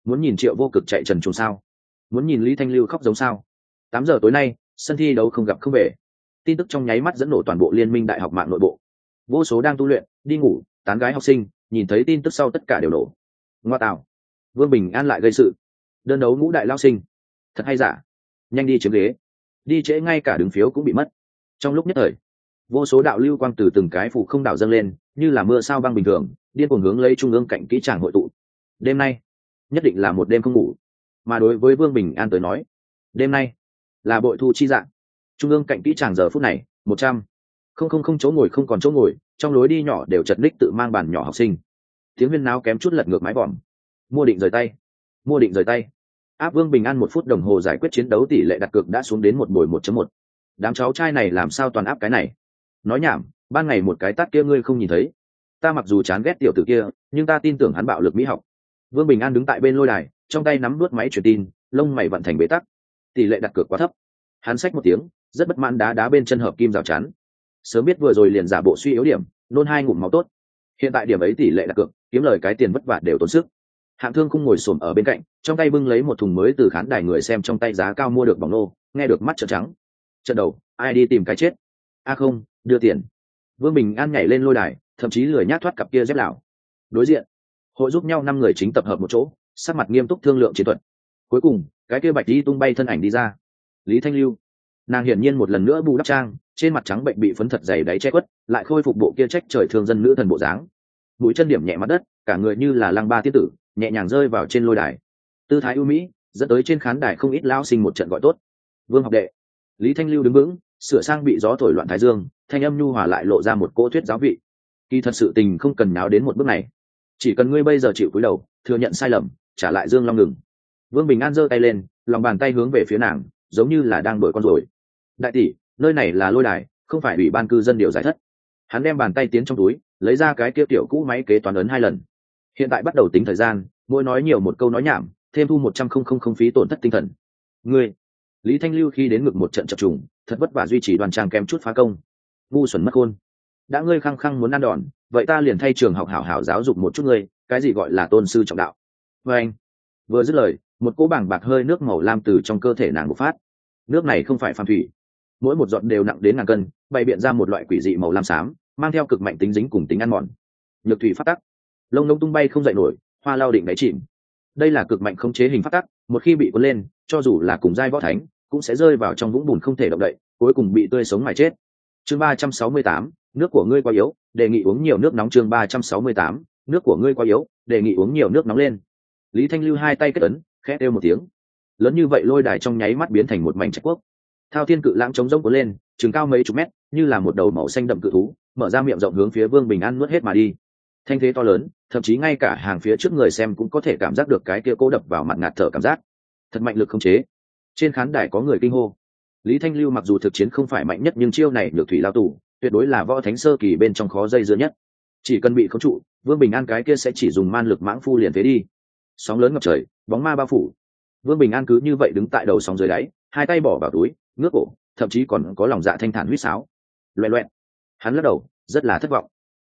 Muốn nhìn triệu vô cực chạy trần trùng sao? Muốn nhìn lý thanh lưu khóc giống sao? Tám giờ tối nay, sân thi đấu không gặp không về. Tin tức trong nháy mắt dẫn nổ toàn bộ liên minh đại học mạng nội bộ. Vô số đang tu luyện, đi ngủ, tán gái học sinh nhìn thấy tin tức sau tất cả đều nổ. Ngoa tạo vương bình an lại gây sự. Đơn đấu ngũ đại lao sinh. Thật hay giả? Nhanh đi chiếm ghế. Đi trễ ngay cả đứng phiếu cũng bị mất. Trong lúc nhất thời, vô số đạo lưu quang từ từng cái phủ không đảo dâng lên, như là mưa sao băng bình thường, điên cuồng hướng lấy trung ương cạnh kỹ tràng hội tụ. Đêm nay, nhất định là một đêm không ngủ. Mà đối với vương bình an tới nói, đêm nay là bội thu chi dạng. Trung ương cạnh kỹ tràng giờ phút này, một trăm. Không không không chỗ ngồi, không còn chỗ ngồi trong lối đi nhỏ đều chật ních tự mang bàn nhỏ học sinh. Tiếng huyên náo kém chút lật ngược mái vòm. Mua định rời tay. Mua định rời tay. Áp vương bình an một phút đồng hồ giải quyết chiến đấu tỷ lệ đặt cược đã xuống đến một bồi một một. Đám cháu trai này làm sao toàn áp cái này? Nói nhảm, ban ngày một cái tát kia ngươi không nhìn thấy. Ta mặc dù chán ghét tiểu tử kia, nhưng ta tin tưởng hắn bạo lực mỹ học. Vương bình an đứng tại bên lôi đài, trong tay nắm đuốt máy truyền tin, lông mày vận thành bế tắc. Tỷ lệ đặt cược quá thấp. Hắn xách một tiếng, rất bất mãn đá đá bên chân hợp kim rào chắn sớm biết vừa rồi liền giả bộ suy yếu điểm, nôn hai ngụm máu tốt. Hiện tại điểm ấy tỷ lệ đặt cược kiếm lời cái tiền vất vả đều tốn sức. Hạng thương không ngồi xổm ở bên cạnh, trong tay bưng lấy một thùng mới từ khán đài người xem trong tay giá cao mua được bóng nô, nghe được mắt trợn trắng. Trận đầu, ai đi tìm cái chết? A không, đưa tiền. Vương bình an nhảy lên lôi đài, thậm chí lười nhát thoát cặp kia dép lào đối diện, hội giúp nhau năm người chính tập hợp một chỗ, sắc mặt nghiêm túc thương lượng chiến thuật. Cuối cùng, cái kia bạch đi tung bay thân ảnh đi ra. Lý thanh lưu, nàng hiển nhiên một lần nữa bù đắp trang trên mặt trắng bệnh bị phấn thật dày đáy che quất lại khôi phục bộ kia trách trời thương dân nữ thần bộ dáng. Mũi chân điểm nhẹ mặt đất, cả người như là lăng ba tiết tử, nhẹ nhàng rơi vào trên lôi đài. Tư thái ưu mỹ, dẫn tới trên khán đài không ít lao sinh một trận gọi tốt. Vương học đệ. Lý thanh lưu đứng vững, sửa sang bị gió thổi loạn thái dương, thanh âm nhu hòa lại lộ ra một cỗ thuyết giáo vị. Kỳ thật sự tình không cần náo đến một bước này. Chỉ cần ngươi bây giờ chịu cúi đầu, thừa nhận sai lầm, trả lại dương long ngừng. Vương bình an giơ tay lên, lòng bàn tay hướng về phía nàng, giống như là đang đổi con rồi. Đại tỷ nơi này là lôi đài, không phải ủy ban cư dân điều giải thất. Hắn đem bàn tay tiến trong túi, lấy ra cái kia tiểu cũ máy kế toán ấn hai lần. Hiện tại bắt đầu tính thời gian, mỗi nói nhiều một câu nói nhảm, thêm thu một trăm không không không phí tổn thất tinh thần. Ngươi, lý thanh lưu khi đến ngực một trận chập trùng, thật vất vả duy trì đoàn trang kém chút phá công. Ngu xuẩn mất khôn. Đã ngươi khăng khăng muốn ăn đòn, vậy ta liền thay trường học hảo hảo giáo dục một chút ngươi, cái gì gọi là tôn sư trọng đạo. Vê anh, vừa dứt lời, một cỗ bảng bạc hơi nước màu lam từ trong cơ thể nàng bộc phát. Nước này không phải phàm thủy mỗi một giọt đều nặng đến ngàn cân, bày biện ra một loại quỷ dị màu lam xám, mang theo cực mạnh tính dính cùng tính ăn mòn. Nhược thủy phát tắc. Lông lông tung bay không dậy nổi, hoa lao định đáy chìm. Đây là cực mạnh không chế hình phát tắc, một khi bị cuốn lên, cho dù là cùng giai võ thánh, cũng sẽ rơi vào trong vũng bùn không thể động đậy, cuối cùng bị tươi sống mà chết. Chương ba trăm sáu mươi tám, nước của ngươi quá yếu, đề nghị uống nhiều nước nóng chương ba trăm sáu mươi tám, nước của ngươi quá yếu, đề nghị uống nhiều nước nóng lên. Lý thanh lưu hai tay kết ấn, khẽ kêu một tiếng. Lớn như vậy lôi đài trong nháy mắt biến thành một mảnh trạch quốc thao thiên cự lãng chống rỗng cuốn lên chừng cao mấy chục mét, như là một đầu màu xanh đậm cự thú, mở ra miệng rộng hướng phía vương bình an nuốt hết mà đi. Thanh thế to lớn, thậm chí ngay cả hàng phía trước người xem cũng có thể cảm giác được cái kia cố đập vào mặt ngạt thở cảm giác. Thật mạnh lực không chế. Trên khán đài có người kinh hô. Lý thanh lưu mặc dù thực chiến không phải mạnh nhất nhưng chiêu này được thủy lao tù, tuyệt đối là võ thánh sơ kỳ bên trong khó dây dưa nhất. Chỉ cần bị khống trụ, vương bình an cái kia sẽ chỉ dùng man lực mãng phu liền thế đi. Sóng lớn ngập trời, bóng ma bao phủ. Vương bình an cứ như vậy đứng tại đầu sóng dưới đáy, hai tay bỏ vào túi ngước cổ, thậm chí còn có lòng dạ thanh thản huýt sáo. Loẹ loẹn. Hắn lắc đầu, rất là thất vọng.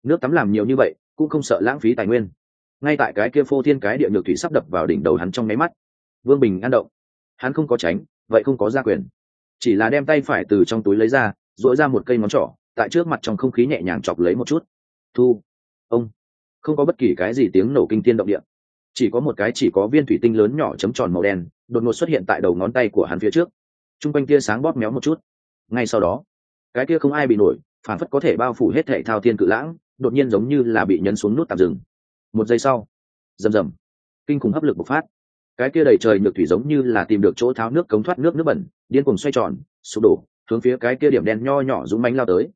Nước tắm làm nhiều như vậy, cũng không sợ lãng phí tài nguyên. Ngay tại cái kia phô thiên cái địa nhược thủy sắp đập vào đỉnh đầu hắn trong máy mắt. Vương bình an động. Hắn không có tránh, vậy không có gia quyền. Chỉ là đem tay phải từ trong túi lấy ra dỗi ra một cây ngón trỏ, tại trước mặt trong không khí nhẹ nhàng chọc lấy một chút. Thu. Ông. Không có bất kỳ cái gì tiếng nổ kinh tiên động địa. Chỉ có một cái chỉ có viên thủy tinh lớn nhỏ chấm tròn màu đen, đột ngột xuất hiện tại đầu ngón tay của hắn phía trước t r u n g quanh tia sáng bóp méo một chút. Ngay sau đó, cái kia không ai bị nổi, phản phất có thể bao phủ hết thệ thao thiên cự lãng, đột nhiên giống như là bị nhấn xuống nút tạm dừng. Một giây sau, rầm rầm, kinh khủng hấp lực bộc phát. Cái kia đầy trời nhược thủy giống như là tìm được chỗ tháo nước cống thoát nước nước bẩn, điên cùng xoay tròn, sụp đổ, hướng phía cái kia điểm đen nho nhỏ rúng mánh lao tới.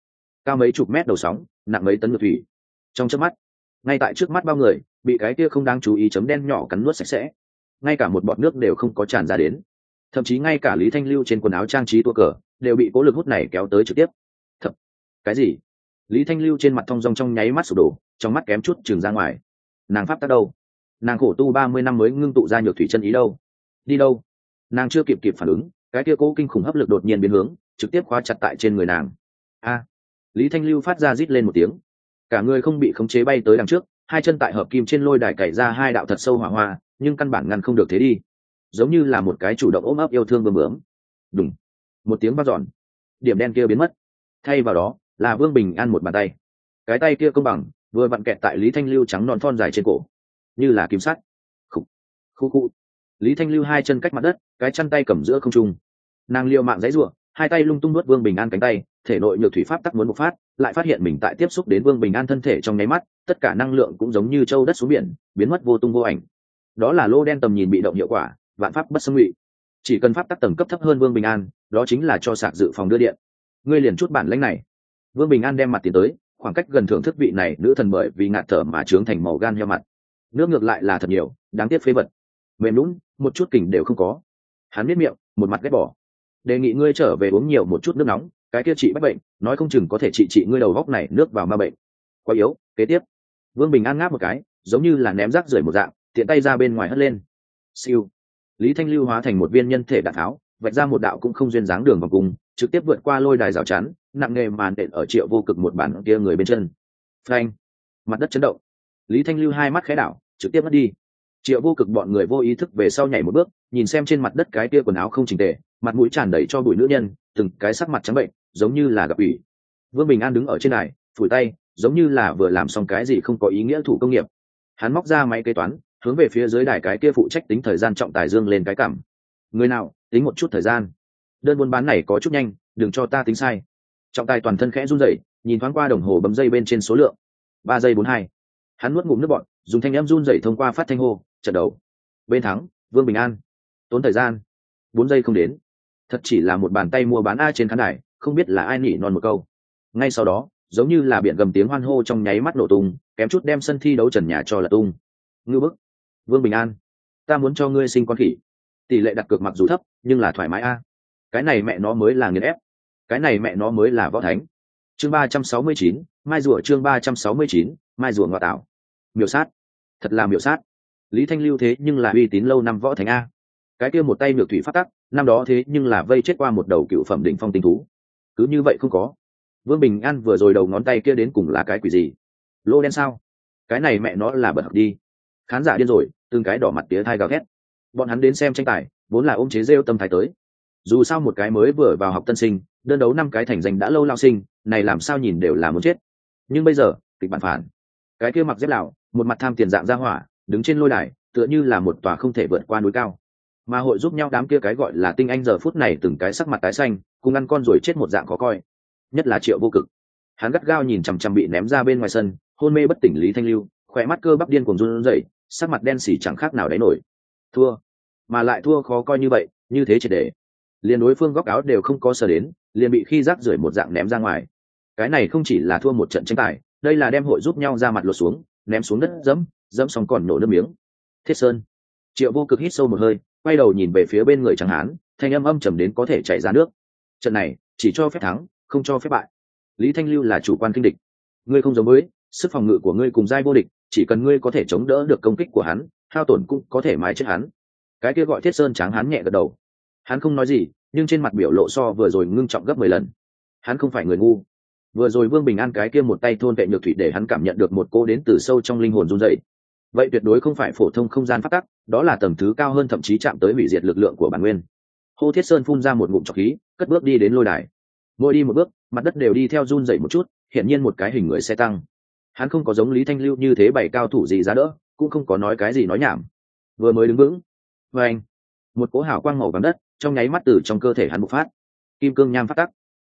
Cao mấy chục mét đầu sóng, nặng mấy tấn nhược thủy. Trong trước mắt, ngay tại trước mắt bao người, bị cái kia không đáng chú ý chấm đen nhỏ cắn nuốt sạch sẽ. Ngay cả một bọt nước đều không có tràn ra đến thậm chí ngay cả lý thanh lưu trên quần áo trang trí tua cờ đều bị cố lực hút này kéo tới trực tiếp. Thật? Cái gì? Lý thanh lưu trên mặt thong dong trong nháy mắt sụp đổ, trong mắt kém chút trường ra ngoài. Nàng pháp tắc đâu? Nàng khổ tu ba mươi năm mới ngưng tụ ra nhược thủy chân ý đâu? Đi đâu? Nàng chưa kịp kịp phản ứng, cái kia cố kinh khủng hấp lực đột nhiên biến hướng, trực tiếp khóa chặt tại trên người nàng. A! Lý thanh lưu phát ra rít lên một tiếng. Cả người không bị khống chế bay tới đằng trước, hai chân tại hợp kim trên lôi đài cày ra hai đạo thật sâu hỏa hoa, nhưng căn bản ngăn không được thế đi giống như là một cái chủ động ôm ấp yêu thương bơm bướm. Đúng một tiếng vang giòn. điểm đen kia biến mất. Thay vào đó, là vương bình an một bàn tay. Cái tay kia công bằng, vừa vặn kẹt tại lý thanh lưu trắng non thon dài trên cổ. Như là kim sắt. Khu khu khu lý thanh lưu hai chân cách mặt đất, cái chăn tay cầm giữa không trung. Nàng liều mạng dãy ruộng hai tay lung tung nuốt vương bình an cánh tay, thể nội nhược thủy pháp tắc muốn bộc phát, lại phát hiện mình tại tiếp xúc đến vương bình an thân thể trong nháy mắt, tất cả năng lượng cũng giống như châu đất xuống biển, biến mất vô tung vô ảnh. Đó là lô đen tầm nhìn bị động hiệu quả vạn pháp bất xâm ngụy. Chỉ cần pháp tắc tầng cấp thấp hơn vương bình an, đó chính là cho sạc dự phòng đưa điện. Ngươi liền chút bản lãnh này. Vương bình an đem mặt tiến tới, khoảng cách gần thưởng thức vị này nữ thần bởi vì ngạt thở mà trướng thành màu gan heo mặt. Nước ngược lại là thật nhiều, đáng tiếc phế vật. Mềm lún một chút kình đều không có. Hắn biết miệng, một mặt ghét bỏ. Đề nghị ngươi trở về uống nhiều một chút nước nóng, cái kia trị bách bệnh, nói không chừng có thể trị trị ngươi đầu góc này nước vào ma bệnh. Quá yếu, kế tiếp. Vương bình an ngáp một cái, giống như là ném rác rưởi một dạng, tiện tay ra bên ngoài hất lên. Siêu lý thanh lưu hóa thành một viên nhân thể đạn tháo, vạch ra một đạo cũng không duyên dáng đường vòng cùng trực tiếp vượt qua lôi đài rào chắn, nặng nghề màn đện ở triệu vô cực một bản kia người bên chân. Phanh! Mặt đất chấn động. Lý thanh lưu hai mắt khẽ đảo, trực tiếp mất đi. Triệu vô cực bọn người vô ý thức về sau nhảy một bước, nhìn xem trên mặt đất cái kia quần áo không chỉnh tề, mặt mũi tràn đầy cho bụi nữ nhân, từng cái sắc mặt trắng bệnh, giống như là gặp ủy. Vương bình an đứng ở trên này phủi tay, giống như là vừa làm xong cái gì không có ý nghĩa thủ công nghiệp. Hắn móc ra máy kế toán hướng về phía dưới đài cái kia phụ trách tính thời gian trọng tài dương lên cái cảm. Người nào, tính một chút thời gian. Đơn buôn bán này có chút nhanh, đừng cho ta tính sai. Trọng tài toàn thân khẽ run rẩy, nhìn thoáng qua đồng hồ bấm dây bên trên số lượng. Ba giây bốn hai. Hắn nuốt ngụm nước bọn dùng thanh em run rẩy thông qua phát thanh hô, trận đấu bên thắng, vương bình an. Tốn thời gian. Bốn giây không đến. Thật chỉ là một bàn tay mua bán a trên khán đài, không biết là ai nỉ non một câu. Ngay sau đó, giống như là biển gầm tiếng hoan hô trong nháy mắt nổ tung, kém chút đem sân thi đấu trần nhà cho là tung. Ngư bức vương bình an, ta muốn cho ngươi sinh con khỉ. Tỷ lệ đặt cược mặc dù thấp, nhưng là thoải mái a. Cái này mẹ nó mới là nghiền ép. Cái này mẹ nó mới là võ thánh. Chương ba trăm sáu mươi chín, mai rùa chương ba trăm sáu mươi chín, mai rùa ngoại tạo. Miểu sát. Thật là miểu sát. Lý thanh lưu thế nhưng là uy tín lâu năm võ thánh a. Cái kia một tay miểu thủy phát tắc, năm đó thế nhưng là vây chết qua một đầu cựu phẩm đỉnh phong tinh thú. Cứ như vậy không có. Vương bình an vừa rồi đầu ngón tay kia đến cùng là cái quỷ gì? Lô đen sao? Cái này mẹ nó là bật học đi. Khán giả điên rồi từng cái đỏ mặt tía thai gào thét. Bọn hắn đến xem tranh tài, vốn là ôm chế rêu tâm thái tới. Dù sao một cái mới vừa vào học tân sinh, đơn đấu năm cái thành danh đã lâu lao sinh, này làm sao nhìn đều là muốn chết. Nhưng bây giờ, kịch bản phản. Cái kia mặc dép lào, một mặt tham tiền dạng ra hỏa, đứng trên lôi đài, tựa như là một tòa không thể vượt qua núi cao. Mà hội giúp nhau đám kia cái gọi là tinh anh giờ phút này từng cái sắc mặt tái xanh, cùng ăn con rồi chết một dạng khó coi. Nhất là triệu vô cực. Hắn gắt gao nhìn chằm chằm bị ném ra bên ngoài sân, hôn mê bất tỉnh lý thanh lưu khỏe mắt cơ bắp điên cuồng run rẩy sắc mặt đen xỉ chẳng khác nào đáy nổi. Thua. Mà lại thua khó coi như vậy, như thế triệt để. Liền đối phương góc áo đều không có sờ đến, liền bị khi rác rưởi một dạng ném ra ngoài. Cái này không chỉ là thua một trận tranh tài, đây là đem hội giúp nhau ra mặt lột xuống, ném xuống đất, dẫm dẫm xong còn nổ nước miếng. Thiết sơn. Triệu vô cực hít sâu một hơi, quay đầu nhìn về phía bên người chẳng hán, thanh âm âm trầm đến có thể chảy ra nước. Trận này, chỉ cho phép thắng, không cho phép bại. Lý thanh lưu là chủ quan kinh địch. Ngươi không giống với, sức phòng ngự của ngươi cùng giai vô địch chỉ cần ngươi có thể chống đỡ được công kích của hắn, hao tổn cũng có thể mái chết hắn. Cái kia gọi thiết sơn tráng hắn nhẹ gật đầu. Hắn không nói gì, nhưng trên mặt biểu lộ so vừa rồi ngưng trọng gấp mười lần. Hắn không phải người ngu. Vừa rồi vương bình an cái kia một tay thôn vệ nhược thủy để hắn cảm nhận được một cô đến từ sâu trong linh hồn run dậy vậy tuyệt đối không phải phổ thông không gian phát tắc, đó là tầm thứ cao hơn thậm chí chạm tới hủy diệt lực lượng của bản nguyên. Hô thiết sơn phun ra một ngụm trọc khí, cất bước đi đến lôi đài. Mỗi đi một bước, mặt đất đều đi theo run dậy một chút, hiển nhiên một cái hình người xe tăng hắn không có giống lý thanh lưu như thế bảy cao thủ gì giá đỡ, cũng không có nói cái gì nói nhảm. Vừa mới đứng vững vê anh, một cỗ hào quang màu vàng đất, trong nháy mắt từ trong cơ thể hắn bộc phát. Kim cương nham phát tắc,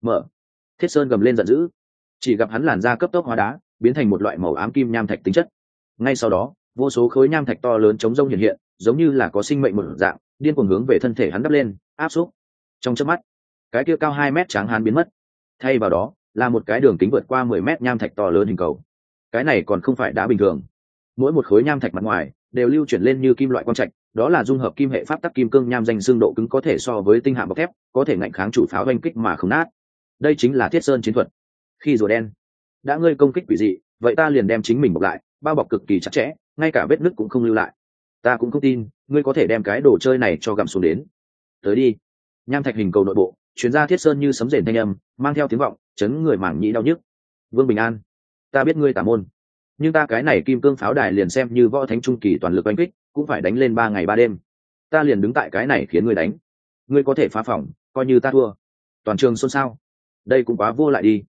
mở. Thiết sơn gầm lên giận dữ. Chỉ gặp hắn làn da cấp tốc hóa đá, biến thành một loại màu ám kim nham thạch tính chất. Ngay sau đó, vô số khối nham thạch to lớn chống rông hiện hiện, giống như là có sinh mệnh một dạng, điên cuồng hướng về thân thể hắn đắp lên, áp xúc. Trong chớp mắt, cái kia cao hai mét tráng hắn biến mất. Thay vào đó, là một cái đường kính vượt qua mười mét nham thạch to lớn hình cầu cái này còn không phải đã bình thường. Mỗi một khối nham thạch mặt ngoài đều lưu chuyển lên như kim loại quang trạch, đó là dung hợp kim hệ pháp tắc kim cương nham danh xương độ cứng có thể so với tinh hạm bọc thép, có thể ngạnh kháng chủ pháo oanh kích mà không nát. Đây chính là thiết sơn chiến thuật. Khi rùa đen đã ngươi công kích quỷ dị, vậy ta liền đem chính mình bọc lại, bao bọc cực kỳ chặt chẽ, ngay cả vết nứt cũng không lưu lại. Ta cũng không tin, ngươi có thể đem cái đồ chơi này cho gặm xuống đến. Tới đi. Nham thạch hình cầu nội bộ chuyến ra thiết sơn như sấm rền thanh âm, mang theo tiếng vọng, chấn người mảng nhĩ đau nhức. Vương bình an ta biết ngươi tả môn. Nhưng ta cái này kim cương pháo đài liền xem như võ thánh trung kỳ toàn lực oanh kích, cũng phải đánh lên ba ngày ba đêm. Ta liền đứng tại cái này khiến ngươi đánh. Ngươi có thể phá phỏng coi như ta thua. Toàn trường xôn xao. Đây cũng quá vô lại đi.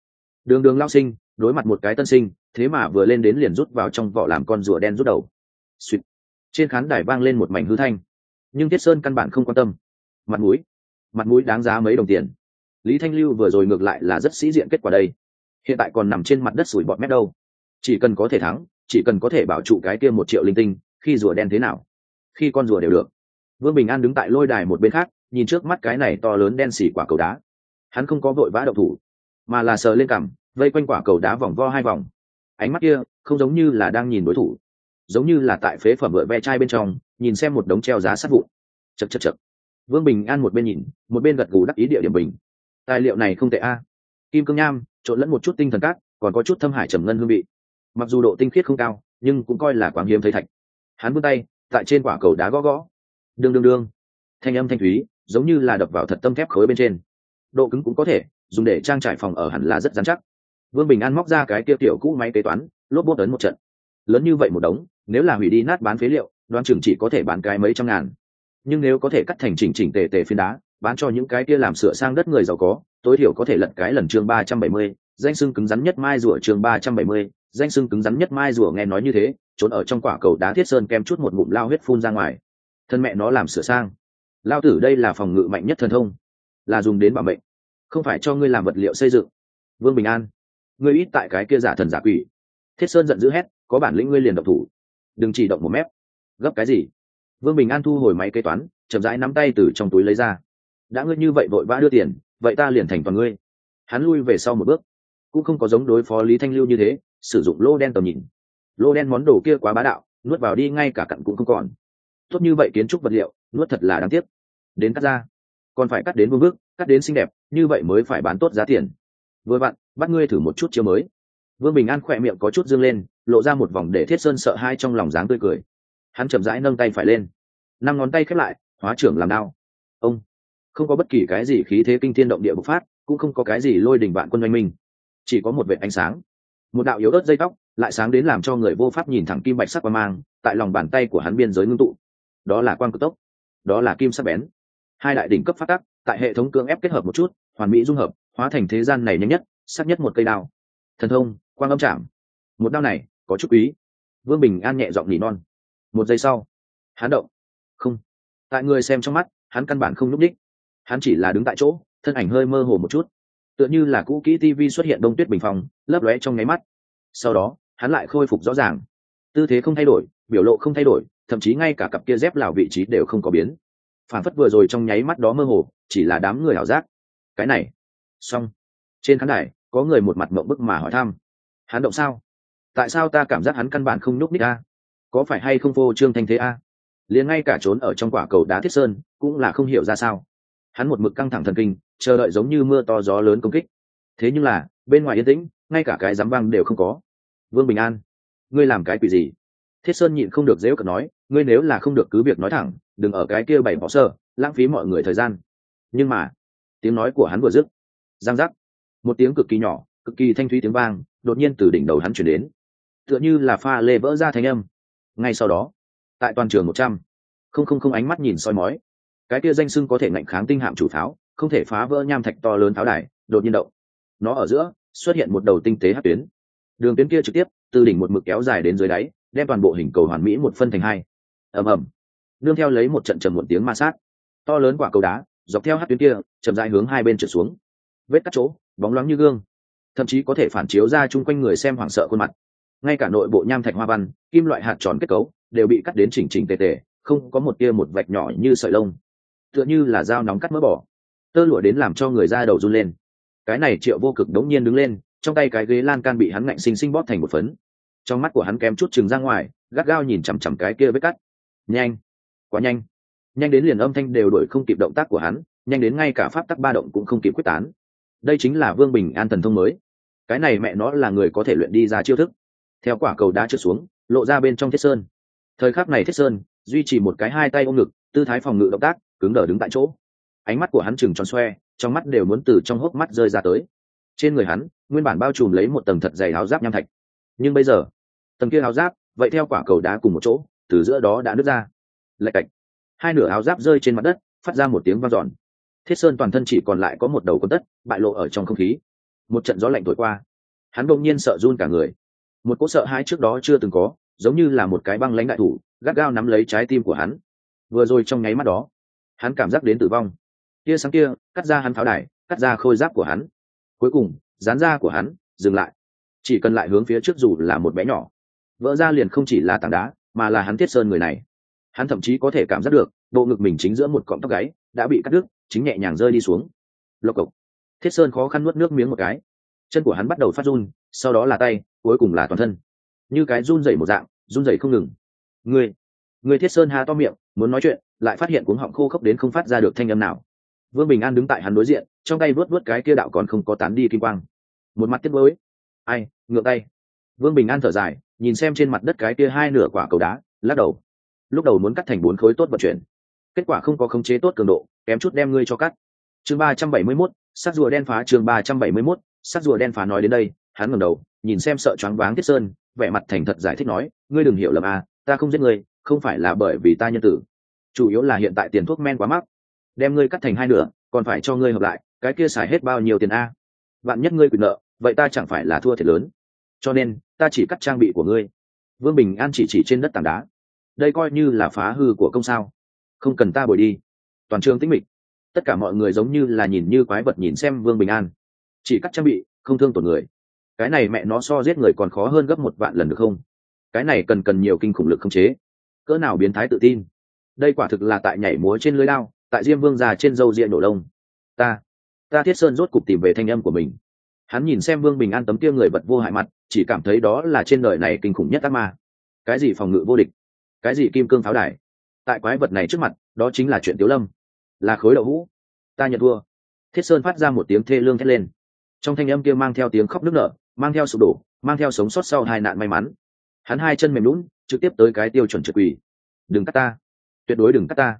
Đường đường lao sinh, đối mặt một cái tân sinh, thế mà vừa lên đến liền rút vào trong vỏ làm con rùa đen rút đầu. Sweet. trên khán đài vang lên một mảnh hư thanh. Nhưng tiết sơn căn bản không quan tâm. Mặt mũi. Mặt mũi đáng giá mấy đồng tiền. Lý thanh lưu vừa rồi ngược lại là rất sĩ diện kết quả đây hiện tại còn nằm trên mặt đất sủi bọt mép đâu. Chỉ cần có thể thắng, chỉ cần có thể bảo trụ cái kia một triệu linh tinh, khi rùa đen thế nào? Khi con rùa đều được. Vương bình an đứng tại lôi đài một bên khác, nhìn trước mắt cái này to lớn đen xỉ quả cầu đá. Hắn không có vội vã đậu thủ, mà là sờ lên cằm, vây quanh quả cầu đá vòng vo hai vòng. Ánh mắt kia không giống như là đang nhìn đối thủ, giống như là tại phế phẩm vựa ve chai bên trong, nhìn xem một đống treo giá sát vụn. Chật chật chật vương bình an một bên nhìn, một bên gật gù đắc ý địa điểm bình tài liệu này không tệ a kim cương nham, trộn lẫn một chút tinh thần cát, còn có chút thâm hải trầm ngân hương vị. Mặc dù độ tinh khiết không cao, nhưng cũng coi là quáng hiếm thấy thạch. Hắn vươn tay, tại trên quả cầu đá gõ gõ. Đương đương đương. Thanh âm thanh thúy, giống như là đập vào thật tâm thép khối bên trên. Độ cứng cũng có thể, dùng để trang trải phòng ở hẳn là rất dán chắc. Vương bình an móc ra cái tiêu tiểu cũ máy kế toán, lốp bốt ấn một trận. Lớn như vậy một đống, nếu là hủy đi nát bán phế liệu, Đoan chừng chỉ có thể bán cái mấy trăm ngàn. Nhưng nếu có thể cắt thành chỉnh chỉnh tề tề phiến đá, bán cho những cái kia làm sửa sang đất người giàu có tối thiểu có thể lật cái lần chương ba trăm bảy mươi, danh sưng cứng rắn nhất mai rùa chương ba trăm bảy mươi, danh sưng cứng rắn nhất mai rùa nghe nói như thế, trốn ở trong quả cầu đá thiết sơn kem chút một ngụm lao huyết phun ra ngoài. Thân mẹ nó làm sửa sang. Lao tử đây là phòng ngự mạnh nhất thần thông, là dùng đến bảo mệnh, không phải cho ngươi làm vật liệu xây dựng. Vương bình an, ngươi ít tại cái kia giả thần giả quỷ. Thiết sơn giận dữ hét, có bản lĩnh ngươi liền độc thủ. Đừng chỉ động một mép. Gấp cái gì? Vương bình an thu hồi máy kế toán, chậm rãi nắm tay từ trong túi lấy ra. Đã ngươi như vậy vội vã đưa tiền vậy ta liền thành toàn ngươi. Hắn lui về sau một bước. Cũng không có giống đối phó lý thanh lưu như thế, sử dụng lô đen tầm nhìn. Lô đen món đồ kia quá bá đạo, nuốt vào đi ngay cả cặn cũng không còn. Tốt như vậy kiến trúc vật liệu, nuốt thật là đáng tiếc. Đến cắt ra. Còn phải cắt đến vương bước, cắt đến xinh đẹp, như vậy mới phải bán tốt giá tiền. Vừa bạn bắt ngươi thử một chút chiếu mới. Vương bình an khỏe miệng có chút dương lên, lộ ra một vòng để thiết sơn sợ hai trong lòng dáng tươi cười. Hắn chậm rãi nâng tay phải lên. Năm ngón tay khép lại, hóa trưởng làm đao. Ông không có bất kỳ cái gì khí thế kinh thiên động địa bộc phát, cũng không có cái gì lôi đình vạn quân oanh minh. Chỉ có một vệ ánh sáng. Một đạo yếu ớt dây tóc, lại sáng đến làm cho người vô pháp nhìn thẳng kim bạch sắc qua mang, tại lòng bàn tay của hắn biên giới ngưng tụ. Đó là quan cực tốc. Đó là kim sắc bén. Hai đại đỉnh cấp phát tắc, tại hệ thống cưỡng ép kết hợp một chút, hoàn mỹ dung hợp, hóa thành thế gian này nhanh nhất, sắc nhất một cây đao. Thần thông, quang âm chạm. Một đao này, có chút quý. Vương bình an nhẹ giọng nỉ non. Một giây sau, hắn động. Không. Tại người xem trong mắt, hắn căn bản không n ú c đích hắn chỉ là đứng tại chỗ, thân ảnh hơi mơ hồ một chút. Tựa như là cũ kỹ tv xuất hiện đông tuyết bình phong, lấp lóe trong nháy mắt. Sau đó, hắn lại khôi phục rõ ràng. Tư thế không thay đổi, biểu lộ không thay đổi, thậm chí ngay cả cặp kia dép lào vị trí đều không có biến. Phản phất vừa rồi trong nháy mắt đó mơ hồ, chỉ là đám người ảo giác. Cái này. Xong. Trên khán đài, có người một mặt mộng bức mà hỏi thăm. Hắn động sao? Tại sao ta cảm giác hắn căn bản không núp ních a? Có phải hay không vô trương thanh thế a? Liền ngay cả trốn ở trong quả cầu đá thiết sơn, cũng là không hiểu ra sao hắn một mực căng thẳng thần kinh, chờ đợi giống như mưa to gió lớn công kích. Thế nhưng là, bên ngoài yên tĩnh, ngay cả cái dám văng đều không có. Vương bình an, ngươi làm cái quỷ gì? Thiết sơn nhịn không được dễ cận nói, ngươi nếu là không được cứ việc nói thẳng, đừng ở cái kia bày bỏ sơ, lãng phí mọi người thời gian. Nhưng mà, tiếng nói của hắn vừa dứt giang giác một tiếng cực kỳ nhỏ, cực kỳ thanh thúy tiếng vang, đột nhiên từ đỉnh đầu hắn chuyển đến. Tựa như là pha lê vỡ ra thanh âm. Ngay sau đó, tại toàn trường một trăm, không không không ánh mắt nhìn soi mói cái kia danh sưng có thể ngạnh kháng tinh hạm chủ pháo, không thể phá vỡ nham thạch to lớn pháo đài, đột nhiên động. Nó ở giữa, xuất hiện một đầu tinh tế hát tuyến. Đường tuyến kia trực tiếp, từ đỉnh một mực kéo dài đến dưới đáy, đem toàn bộ hình cầu hoàn mỹ một phân thành hai. Ầm ầm. Nương theo lấy một trận trầm một tiếng ma sát. To lớn quả cầu đá, dọc theo hát tuyến kia, chậm dài hướng hai bên trượt xuống. Vết cắt chỗ, bóng loáng như gương. Thậm chí có thể phản chiếu ra chung quanh người xem hoảng sợ khuôn mặt. Ngay cả nội bộ nham thạch hoa văn, kim loại hạt tròn kết cấu, đều bị cắt đến chỉnh chỉnh tề tề, không có một tia một vạch nhỏ như sợi lông tựa như là dao nóng cắt mỡ bỏ. Tơ lụa đến làm cho người ra đầu run lên. Cái này triệu vô cực đống nhiên đứng lên, trong tay cái ghế lan can bị hắn ngạnh xinh xinh bóp thành một phấn. Trong mắt của hắn kém chút chừng ra ngoài, gắt gao nhìn chằm chằm cái kia vết cắt. Nhanh! Quá nhanh! Nhanh đến liền âm thanh đều đổi không kịp động tác của hắn, nhanh đến ngay cả pháp tắc ba động cũng không kịp quyết tán. Đây chính là vương bình an thần thông mới. Cái này mẹ nó là người có thể luyện đi ra chiêu thức. Theo quả cầu đá trượt xuống, lộ ra bên trong thiết sơn. Thời khắc này thiết sơn, duy trì một cái hai tay ôm ngực, tư thái phòng ngự động tác cứng đờ đứng tại chỗ. Ánh mắt của hắn chừng tròn xoe trong mắt đều muốn từ trong hốc mắt rơi ra tới. Trên người hắn nguyên bản bao trùm lấy một tầng thật dày áo giáp nham thạch. Nhưng bây giờ tầng kia áo giáp vậy theo quả cầu đá cùng một chỗ từ giữa đó đã nứt ra. Lạch cạch. Hai nửa áo giáp rơi trên mặt đất phát ra một tiếng vang dọn. Thiết sơn toàn thân chỉ còn lại có một đầu con tất, bại lộ ở trong không khí. Một trận gió lạnh thổi qua. Hắn bỗng nhiên sợ run cả người. Một cỗ sợ hãi trước đó chưa từng có giống như là một cái băng lãnh đại thủ gắt gao nắm lấy trái tim của hắn. Vừa rồi trong nháy mắt đó hắn cảm giác đến tử vong. Tia sáng kia, cắt ra hắn pháo đài, cắt ra khôi giáp của hắn. Cuối cùng, dán da của hắn, dừng lại. Chỉ cần lại hướng phía trước dù là một bé nhỏ. Vỡ ra liền không chỉ là tảng đá, mà là hắn thiết sơn người này. Hắn thậm chí có thể cảm giác được, bộ ngực mình chính giữa một cọng tóc gáy, đã bị cắt đứt, chính nhẹ nhàng rơi đi xuống. Lộc cộc. Thiết sơn khó khăn nuốt nước miếng một cái. Chân của hắn bắt đầu phát run, sau đó là tay, cuối cùng là toàn thân. Như cái run dày một dạng, run dày không ngừng. Người người thiết sơn ha to miệng, muốn nói chuyện lại phát hiện cuống họng khô khốc đến không phát ra được thanh âm nào. Vương bình an đứng tại hắn đối diện, trong tay vuốt vuốt cái kia đạo còn không có tán đi kim quang. Một mặt tiếc mới ai, ngượng tay. Vương bình an thở dài, nhìn xem trên mặt đất cái kia hai nửa quả cầu đá, lắc đầu. Lúc đầu muốn cắt thành bốn khối tốt vận chuyển. Kết quả không có khống chế tốt cường độ, kém chút đem ngươi cho cắt. Chương ba trăm bảy mươi mốt, sắc rùa đen phá chương ba trăm bảy mươi mốt, sắc rùa đen phá nói đến đây, hắn ngẩng đầu, nhìn xem sợ choáng váng thiết sơn, vẻ mặt thành thật giải thích nói, ngươi đừng hiểu lầm à ta không giết ngươi, không phải là bởi vì ta nhân tử chủ yếu là hiện tại tiền thuốc men quá mắc. Đem ngươi cắt thành hai nửa, còn phải cho ngươi hợp lại, cái kia xài hết bao nhiêu tiền a? Bạn nhất ngươi quyền nợ, vậy ta chẳng phải là thua thiệt lớn. Cho nên, ta chỉ cắt trang bị của ngươi. Vương bình an chỉ chỉ trên đất tảng đá. Đây coi như là phá hư của công sao. Không cần ta bồi đi. Toàn trường tĩnh mịch. Tất cả mọi người giống như là nhìn như quái vật nhìn xem vương bình an. Chỉ cắt trang bị, không thương tổn người. Cái này mẹ nó so giết người còn khó hơn gấp một vạn lần được không? Cái này cần cần nhiều kinh khủng lực không chế. Cỡ nào biến thái tự tin đây quả thực là tại nhảy múa trên lưới lao tại diêm vương già trên dâu diện nổ lông. Ta ta thiết sơn rốt cục tìm về thanh âm của mình. Hắn nhìn xem vương bình an tấm kia người vật vô hại mặt, chỉ cảm thấy đó là trên đời này kinh khủng nhất ác ma. Cái gì phòng ngự vô địch? Cái gì kim cương pháo đài? Tại quái vật này trước mặt, đó chính là chuyện tiếu lâm. Là khối đậu hũ. Ta nhận thua. Thiết sơn phát ra một tiếng thê lương thét lên. Trong thanh âm kia mang theo tiếng khóc nức nở, mang theo sụp đổ, mang theo sống sót sau hai nạn may mắn. Hắn hai chân mềm lún trực tiếp tới cái tiêu chuẩn trực quỳ đừng cắt ta tuyệt đối đừng cắt ta.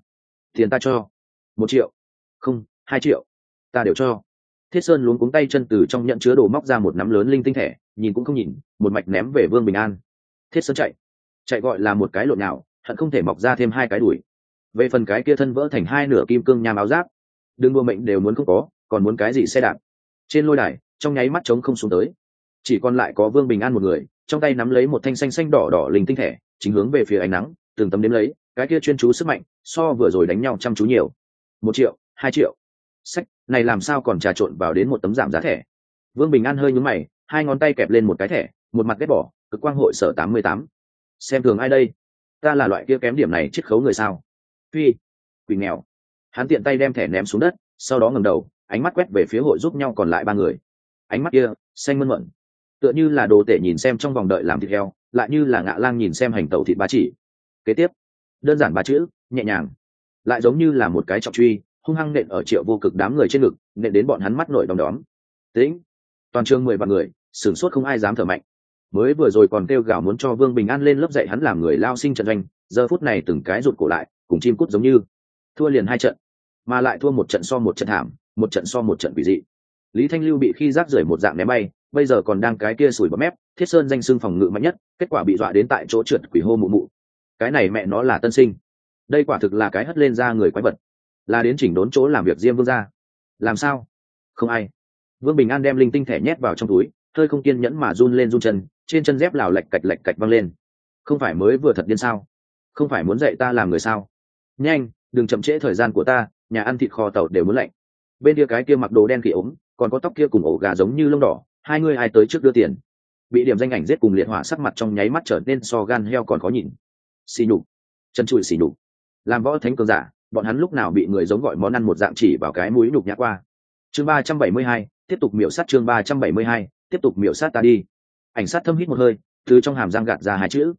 Tiền ta cho. Một triệu. Không, hai triệu. Ta đều cho. Thiết sơn luống cuống tay chân từ trong nhận chứa đồ móc ra một nắm lớn linh tinh thẻ, nhìn cũng không nhìn, một mạch ném về vương bình an. Thiết sơn chạy. Chạy gọi là một cái lộn nào hận không thể mọc ra thêm hai cái đuổi. Về phần cái kia thân vỡ thành hai nửa kim cương nham áo giáp đương đua mệnh đều muốn không có, còn muốn cái gì xe đạp. Trên lôi đài, trong nháy mắt trống không xuống tới. Chỉ còn lại có vương bình an một người, trong tay nắm lấy một thanh xanh xanh đỏ đỏ linh tinh thẻ, chính hướng về phía ánh nắng, từng tấm đếm lấy cái kia chuyên chú sức mạnh, so vừa rồi đánh nhau chăm chú nhiều. Một triệu, hai triệu. Sách, này làm sao còn trà trộn vào đến một tấm giảm giá thẻ? Vương bình an hơi nhúm mày, hai ngón tay kẹp lên một cái thẻ, một mặt ghét bỏ, cực quang hội sở tám mươi tám. Xem thường ai đây? Ta là loại kia kém điểm này chiết khấu người sao? Phi quỳ nghèo. Hắn tiện tay đem thẻ ném xuống đất, sau đó ngầm đầu, ánh mắt quét về phía hội giúp nhau còn lại ba người. Ánh mắt kia, xanh mơn mận tựa như là đồ tể nhìn xem trong vòng đợi làm thịt heo, lại như là ngạ lang nhìn xem hành tẩu thịt ba chỉ. Kế tiếp đơn giản ba chữ, nhẹ nhàng. Lại giống như là một cái trọng truy, hung hăng nện ở triệu vô cực đám người trên ngực, nện đến bọn hắn mắt nổi đom đóm. Tĩnh toàn trường mười vạn người, sửng sốt không ai dám thở mạnh. Mới vừa rồi còn kêu gào muốn cho vương bình an lên lớp dạy hắn làm người lao sinh trận doanh, giờ phút này từng cái rụt cổ lại, cùng chim cút giống như. Thua liền hai trận, mà lại thua một trận so một trận thảm, một trận so một trận quỷ dị. Lý thanh lưu bị khi rác rưởi một dạng ném bay, bây giờ còn đang cái kia sủi bọt mép, thiết sơn danh xưng phòng ngự mạnh nhất, kết quả bị dọa đến tại chỗ trượt quỷ hô mụ mụ cái này mẹ nó là tân sinh. Đây quả thực là cái hất lên ra người quái vật. Là đến chỉnh đốn chỗ làm việc diêm vương ra làm sao? Không ai. Vương bình an đem linh tinh thẻ nhét vào trong túi, hơi không kiên nhẫn mà run lên run chân, trên chân dép lào lạch cạch lạch cạch văng lên. Không phải mới vừa thật điên sao? Không phải muốn dạy ta làm người sao? Nhanh, đừng chậm trễ thời gian của ta, nhà ăn thịt kho tàu đều muốn lạnh. Bên kia cái kia mặc đồ đen kỳ ốm, còn có tóc kia cùng ổ gà giống như lông đỏ, hai người ai tới trước đưa tiền. Bị điểm danh ảnh giết cùng liệt hỏa sắc mặt trong nháy mắt trở nên so gan heo còn khó nhìn xì nhục. Chân trụi xì nhục. Làm võ thánh cường giả, bọn hắn lúc nào bị người giống gọi món ăn một dạng chỉ vào cái mũi nhục nhã qua. Chương ba trăm bảy mươi hai, tiếp tục miểu sát chương ba trăm bảy mươi hai, tiếp tục miểu sát ta đi. Ảnh sát thâm hít một hơi, từ trong hàm giang gạt ra hai chữ.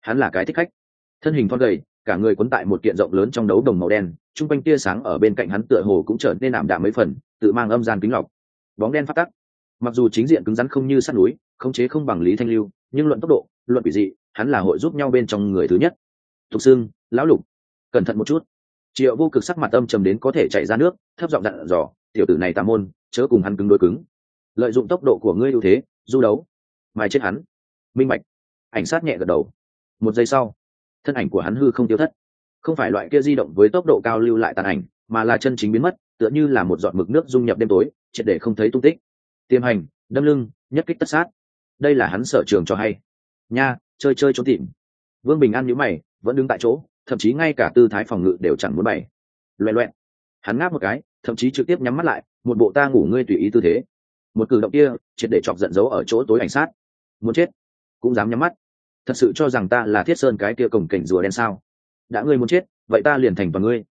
Hắn là cái thích khách. Thân hình thon gầy, cả người quấn tại một kiện rộng lớn trong đấu đồng màu đen t r u n g quanh tia sáng ở bên cạnh hắn tựa hồ cũng trở nên ảm đạm mấy phần, tự mang âm gian kính lọc. Bóng đen phát tắc. Mặc dù chính diện cứng rắn không như sắt núi, khống chế không bằng lý thanh lưu, nhưng luận tốc độ, luận quỷ dị hắn là hội giúp nhau bên trong người thứ nhất. Thục xương lão lục, cẩn thận một chút. Triệu vô cực sắc mặt âm trầm đến có thể chảy ra nước, thấp giọng dặn dò, tiểu tử này tà môn, chớ cùng hắn cứng đối cứng. Lợi dụng tốc độ của ngươi ưu thế, du đấu mai chết hắn. Minh mạch ảnh sát nhẹ gật đầu. Một giây sau, thân ảnh của hắn hư không tiêu thất. Không phải loại kia di động với tốc độ cao lưu lại tàn ảnh, mà là chân chính biến mất, tựa như là một giọt mực nước dung nhập đêm tối, triệt để không thấy tung tích. Tiêm hành, đâm lưng, nhất kích tất sát. Đây là hắn sở trường cho hay. Nha chơi chơi trốn tìm. Vương bình an nhíu mày, vẫn đứng tại chỗ, thậm chí ngay cả tư thái phòng ngự đều chẳng muốn bày. Loẹ loẹn. Hắn ngáp một cái, thậm chí trực tiếp nhắm mắt lại, một bộ ta ngủ ngươi tùy ý tư thế. Một cử động kia, triệt để chọc giận dấu ở chỗ tối ảnh sát. Muốn chết, cũng dám nhắm mắt. Thật sự cho rằng ta là thiết sơn cái kia cổng cảnh rùa đen sao? Đã ngươi muốn chết, vậy ta liền thành vào ngươi.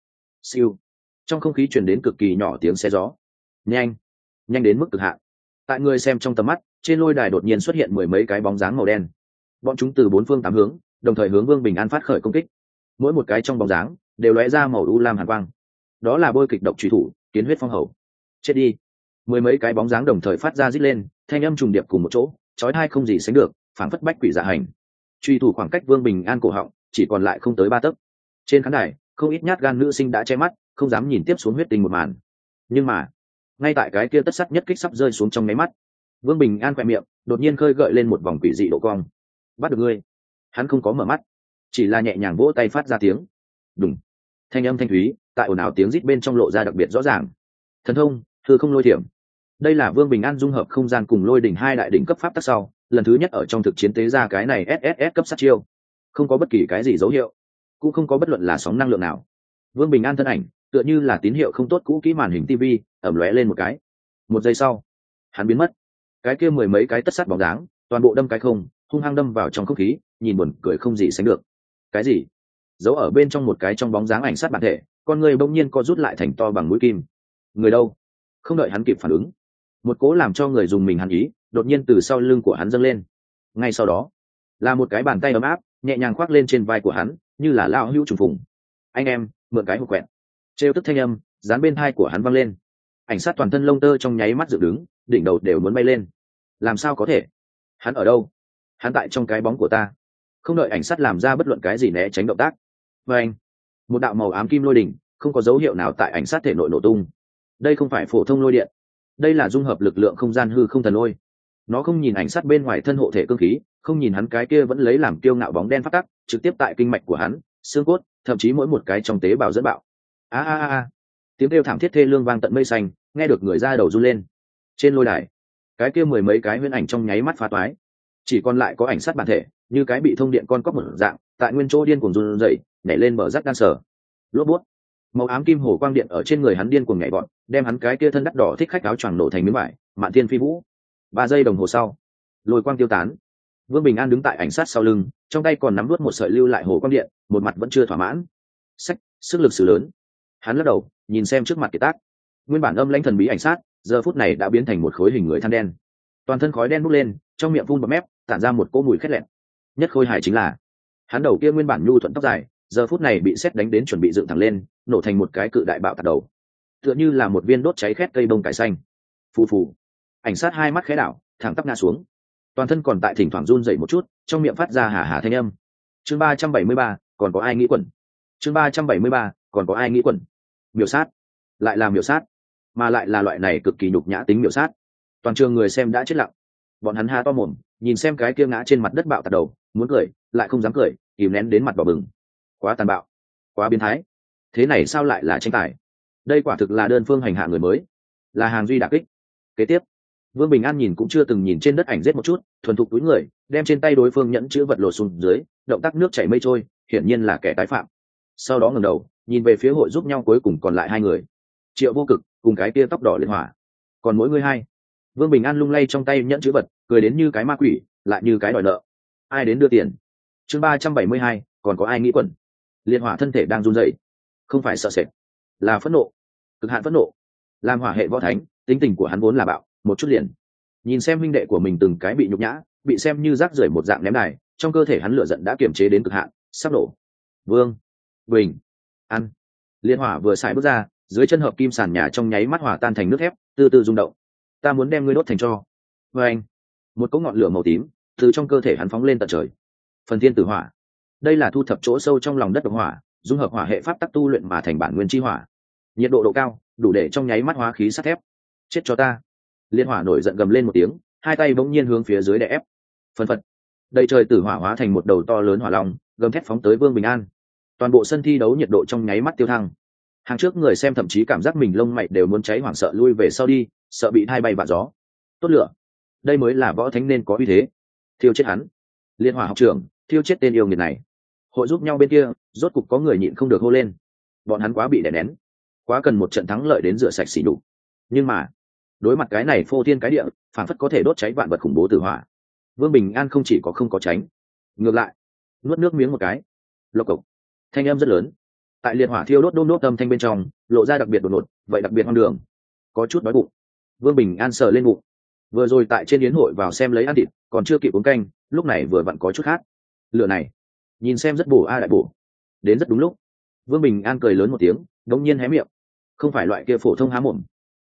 Siêu. Trong không khí chuyển đến cực kỳ nhỏ tiếng xe gió. Nhanh. Nhanh đến mức cực hạn. Tại người xem trong tầm mắt, trên lôi đài đột nhiên xuất hiện mười mấy cái bóng dáng màu đen bọn chúng từ bốn phương tám hướng, đồng thời hướng vương bình an phát khởi công kích. Mỗi một cái trong bóng dáng đều lóe ra màu u lam hàn quang. Đó là bôi kịch độc truy thủ, kiến huyết phong hầu. Chết đi. Mười mấy cái bóng dáng đồng thời phát ra rít lên, thanh âm trùng điệp cùng một chỗ trói hai không gì sánh được, phảng phất bách quỷ dạ hành. Truy thủ khoảng cách vương bình an cổ họng, chỉ còn lại không tới ba tấc. Trên khán đài, không ít nhát gan nữ sinh đã che mắt, không dám nhìn tiếp xuống huyết tình một màn. Nhưng mà, ngay tại cái kia tất sắt nhất kích sắp rơi xuống trong máy mắt, vương bình an khoe miệng, đột nhiên khơi gợi lên một vòng quỷ dị độ cong bắt được ngươi. Hắn không có mở mắt, chỉ là nhẹ nhàng vỗ tay phát ra tiếng. Đúng thanh âm thanh thúy, tại ồn ào tiếng rít bên trong lộ ra đặc biệt rõ ràng. Thần thông, thư không lôi thiểm. Đây là vương bình an dung hợp không gian cùng lôi đỉnh hai đại đỉnh cấp pháp tắc sau, lần thứ nhất ở trong thực chiến tế ra cái này sss cấp sát chiêu. Không có bất kỳ cái gì dấu hiệu, cũng không có bất luận là sóng năng lượng nào. Vương bình an thân ảnh, tựa như là tín hiệu không tốt cũ kỹ màn hình tv ẩm lóe lên một cái. Một giây sau, hắn biến mất. Cái kia mười mấy cái tất sắt bóng dáng, toàn bộ đâm cái không hung hăng đâm vào trong không khí, nhìn buồn cười không gì sánh được. Cái gì? Giấu ở bên trong một cái trong bóng dáng ảnh sát bản thể, con người bỗng nhiên co rút lại thành to bằng mũi kim. Người đâu? Không đợi hắn kịp phản ứng, một cố làm cho người dùng mình hắn ý, đột nhiên từ sau lưng của hắn dâng lên. Ngay sau đó, là một cái bàn tay ấm áp, nhẹ nhàng khoác lên trên vai của hắn, như là lao hữu trùng phùng. Anh em, mượn cái hộp quẹn trêu tức thanh âm, dán bên hai của hắn văng lên. Ảnh sát toàn thân lông tơ trong nháy mắt dựng đứng, đỉnh đầu đều muốn bay lên. Làm sao có thể? Hắn ở đâu? Hắn tại trong cái bóng của ta. Không đợi ảnh sát làm ra bất luận cái gì né tránh động tác. Và anh, một đạo màu ám kim lôi đỉnh, không có dấu hiệu nào tại ảnh sát thể nội nổ tung. Đây không phải phổ thông lôi điện. Đây là dung hợp lực lượng không gian hư không thần lôi. Nó không nhìn ảnh sát bên ngoài thân hộ thể cơ khí, không nhìn hắn cái kia vẫn lấy làm kiêu ngạo bóng đen phát tắc, trực tiếp tại kinh mạch của hắn, xương cốt, thậm chí mỗi một cái trong tế bào dẫn bạo. A a a tiếng kêu thảm thiết thê lương vang tận mây xanh, nghe được người ra đầu run lên. Trên lôi đài, cái kia mười mấy cái huyễn ảnh trong nháy mắt phá toái chỉ còn lại có ảnh sát bản thể, như cái bị thông điện con cóc một dạng, tại nguyên chỗ điên cuồng run rẩy, nhảy lên mở rác đan sở lốp bút. Màu ám kim hồ quang điện ở trên người hắn điên cuồng nhảy bọn đem hắn cái kia thân đắt đỏ thích khách áo choàng nổ thành miếng vải, mạn thiên phi vũ. Ba giây đồng hồ sau, lôi quang tiêu tán. Vương bình an đứng tại ảnh sát sau lưng, trong tay còn nắm vớt một sợi lưu lại hồ quang điện, một mặt vẫn chưa thỏa mãn. Sách, sức lực sử lớn. Hắn lắc đầu, nhìn xem trước mặt kiệt tác. Nguyên bản âm lãnh thần bí ảnh sát, giờ phút này đã biến thành một khối hình người than đen. Toàn thân khói đen bốc lên, trong miệng phun bọt mép tản ra một cỗ mùi khét lẹn. Nhất khôi hài chính là, hắn đầu kia nguyên bản nhu thuận tóc dài, giờ phút này bị xét đánh đến chuẩn bị dựng thẳng lên, nổ thành một cái cự đại bạo tạt đầu. Tựa như là một viên đốt cháy khét cây bông cải xanh. Phù phù. Ảnh sát hai mắt khẽ đảo, thẳng tắp ngã xuống. Toàn thân còn tại thỉnh thoảng run dậy một chút, trong miệng phát ra hà hà thanh âm. Chương ba trăm bảy mươi ba, còn có ai nghĩ quẩn? Chương ba trăm bảy mươi ba, còn có ai nghĩ quẩn? Miểu sát. Lại là miểu sát. Mà lại là loại này cực kỳ nhục nhã tính miểu sát. Toàn trường người xem đã chết lặng. Bọn hắn ha to mồm nhìn xem cái kia ngã trên mặt đất bạo tạt đầu, muốn cười, lại không dám cười, kìm nén đến mặt bỏ bừng. Quá tàn bạo, quá biến thái. Thế này sao lại là tranh tài? Đây quả thực là đơn phương hành hạ người mới. Là hàng duy đà kích. Kế tiếp, vương bình an nhìn cũng chưa từng nhìn trên đất ảnh rết một chút, thuần thục túi người, đem trên tay đối phương nhẫn chữ vật lột xuống dưới, động tác nước chảy mây trôi, hiển nhiên là kẻ tái phạm. Sau đó ngẩng đầu, nhìn về phía hội giúp nhau cuối cùng còn lại hai người. Triệu vô cực cùng cái kia tóc đỏ liên hỏa còn mỗi người hai vương bình an lung lay trong tay nhẫn chữ vật, cười đến như cái ma quỷ, lại như cái đòi nợ. Ai đến đưa tiền? Chương ba trăm bảy mươi hai, còn có ai nghĩ quẩn? Liên hỏa thân thể đang run dậy không phải sợ sệt, là phẫn nộ. Cực hạn phẫn nộ. Làm hỏa hệ võ thánh, tính tình của hắn vốn là bạo, một chút liền. Nhìn xem minh đệ của mình từng cái bị nhục nhã, bị xem như rác rưởi một dạng ném này trong cơ thể hắn lửa giận đã kiềm chế đến cực hạn, sắp nổ. Vương bình ăn liên hỏa vừa xài bước ra, dưới chân hợp kim sàn nhà trong nháy mắt hỏa tan thành nước thép, từ từ rung động ta muốn đem ngươi đốt thành cho. Vê anh, một cỗ ngọn lửa màu tím từ trong cơ thể hắn phóng lên tận trời. Phần thiên tử hỏa. Đây là thu thập chỗ sâu trong lòng đất độc hỏa, dung hợp hỏa hệ pháp tắc tu luyện mà thành bản nguyên chi hỏa. Nhiệt độ độ cao, đủ để trong nháy mắt hóa khí sắt thép. Chết cho ta. Liên hỏa nổi giận gầm lên một tiếng, hai tay bỗng nhiên hướng phía dưới đè ép. Phân phật. Đầy trời tử hỏa hóa thành một đầu to lớn hỏa long, gầm thép phóng tới vương bình an. Toàn bộ sân thi đấu nhiệt độ trong nháy mắt tiêu thăng hàng trước người xem thậm chí cảm giác mình lông mày đều muốn cháy hoảng sợ lui về sau đi, sợ bị hai bay vạ gió. Tốt lửa. Đây mới là võ thánh nên có uy thế. Thiêu chết hắn. Liên hỏa học trưởng, thiêu chết tên yêu nghiệt này. Hội giúp nhau bên kia, rốt cục có người nhịn không được hô lên. Bọn hắn quá bị đè nén. Quá cần một trận thắng lợi đến rửa sạch xỉ đục nhưng mà, đối mặt cái này phô thiên cái địa, phản phất có thể đốt cháy vạn vật khủng bố tử hỏa. Vương bình an không chỉ có không có tránh. Ngược lại, nuốt nước miếng một cái. Lộc cộc. Thanh em rất lớn tại liệt hỏa thiêu đốt đôm đốt tâm thanh bên trong, lộ ra đặc biệt đột ngột, vậy đặc biệt hoang đường. Có chút đói bụng. Vương bình an sờ lên bụng. Vừa rồi tại trên yến hội vào xem lấy ăn thịt, còn chưa kịp uống canh, lúc này vừa vặn có chút khác lựa này. Nhìn xem rất bổ a đại bổ. Đến rất đúng lúc. Vương bình an cười lớn một tiếng, đống nhiên hé miệng. Không phải loại kia phổ thông há mồm,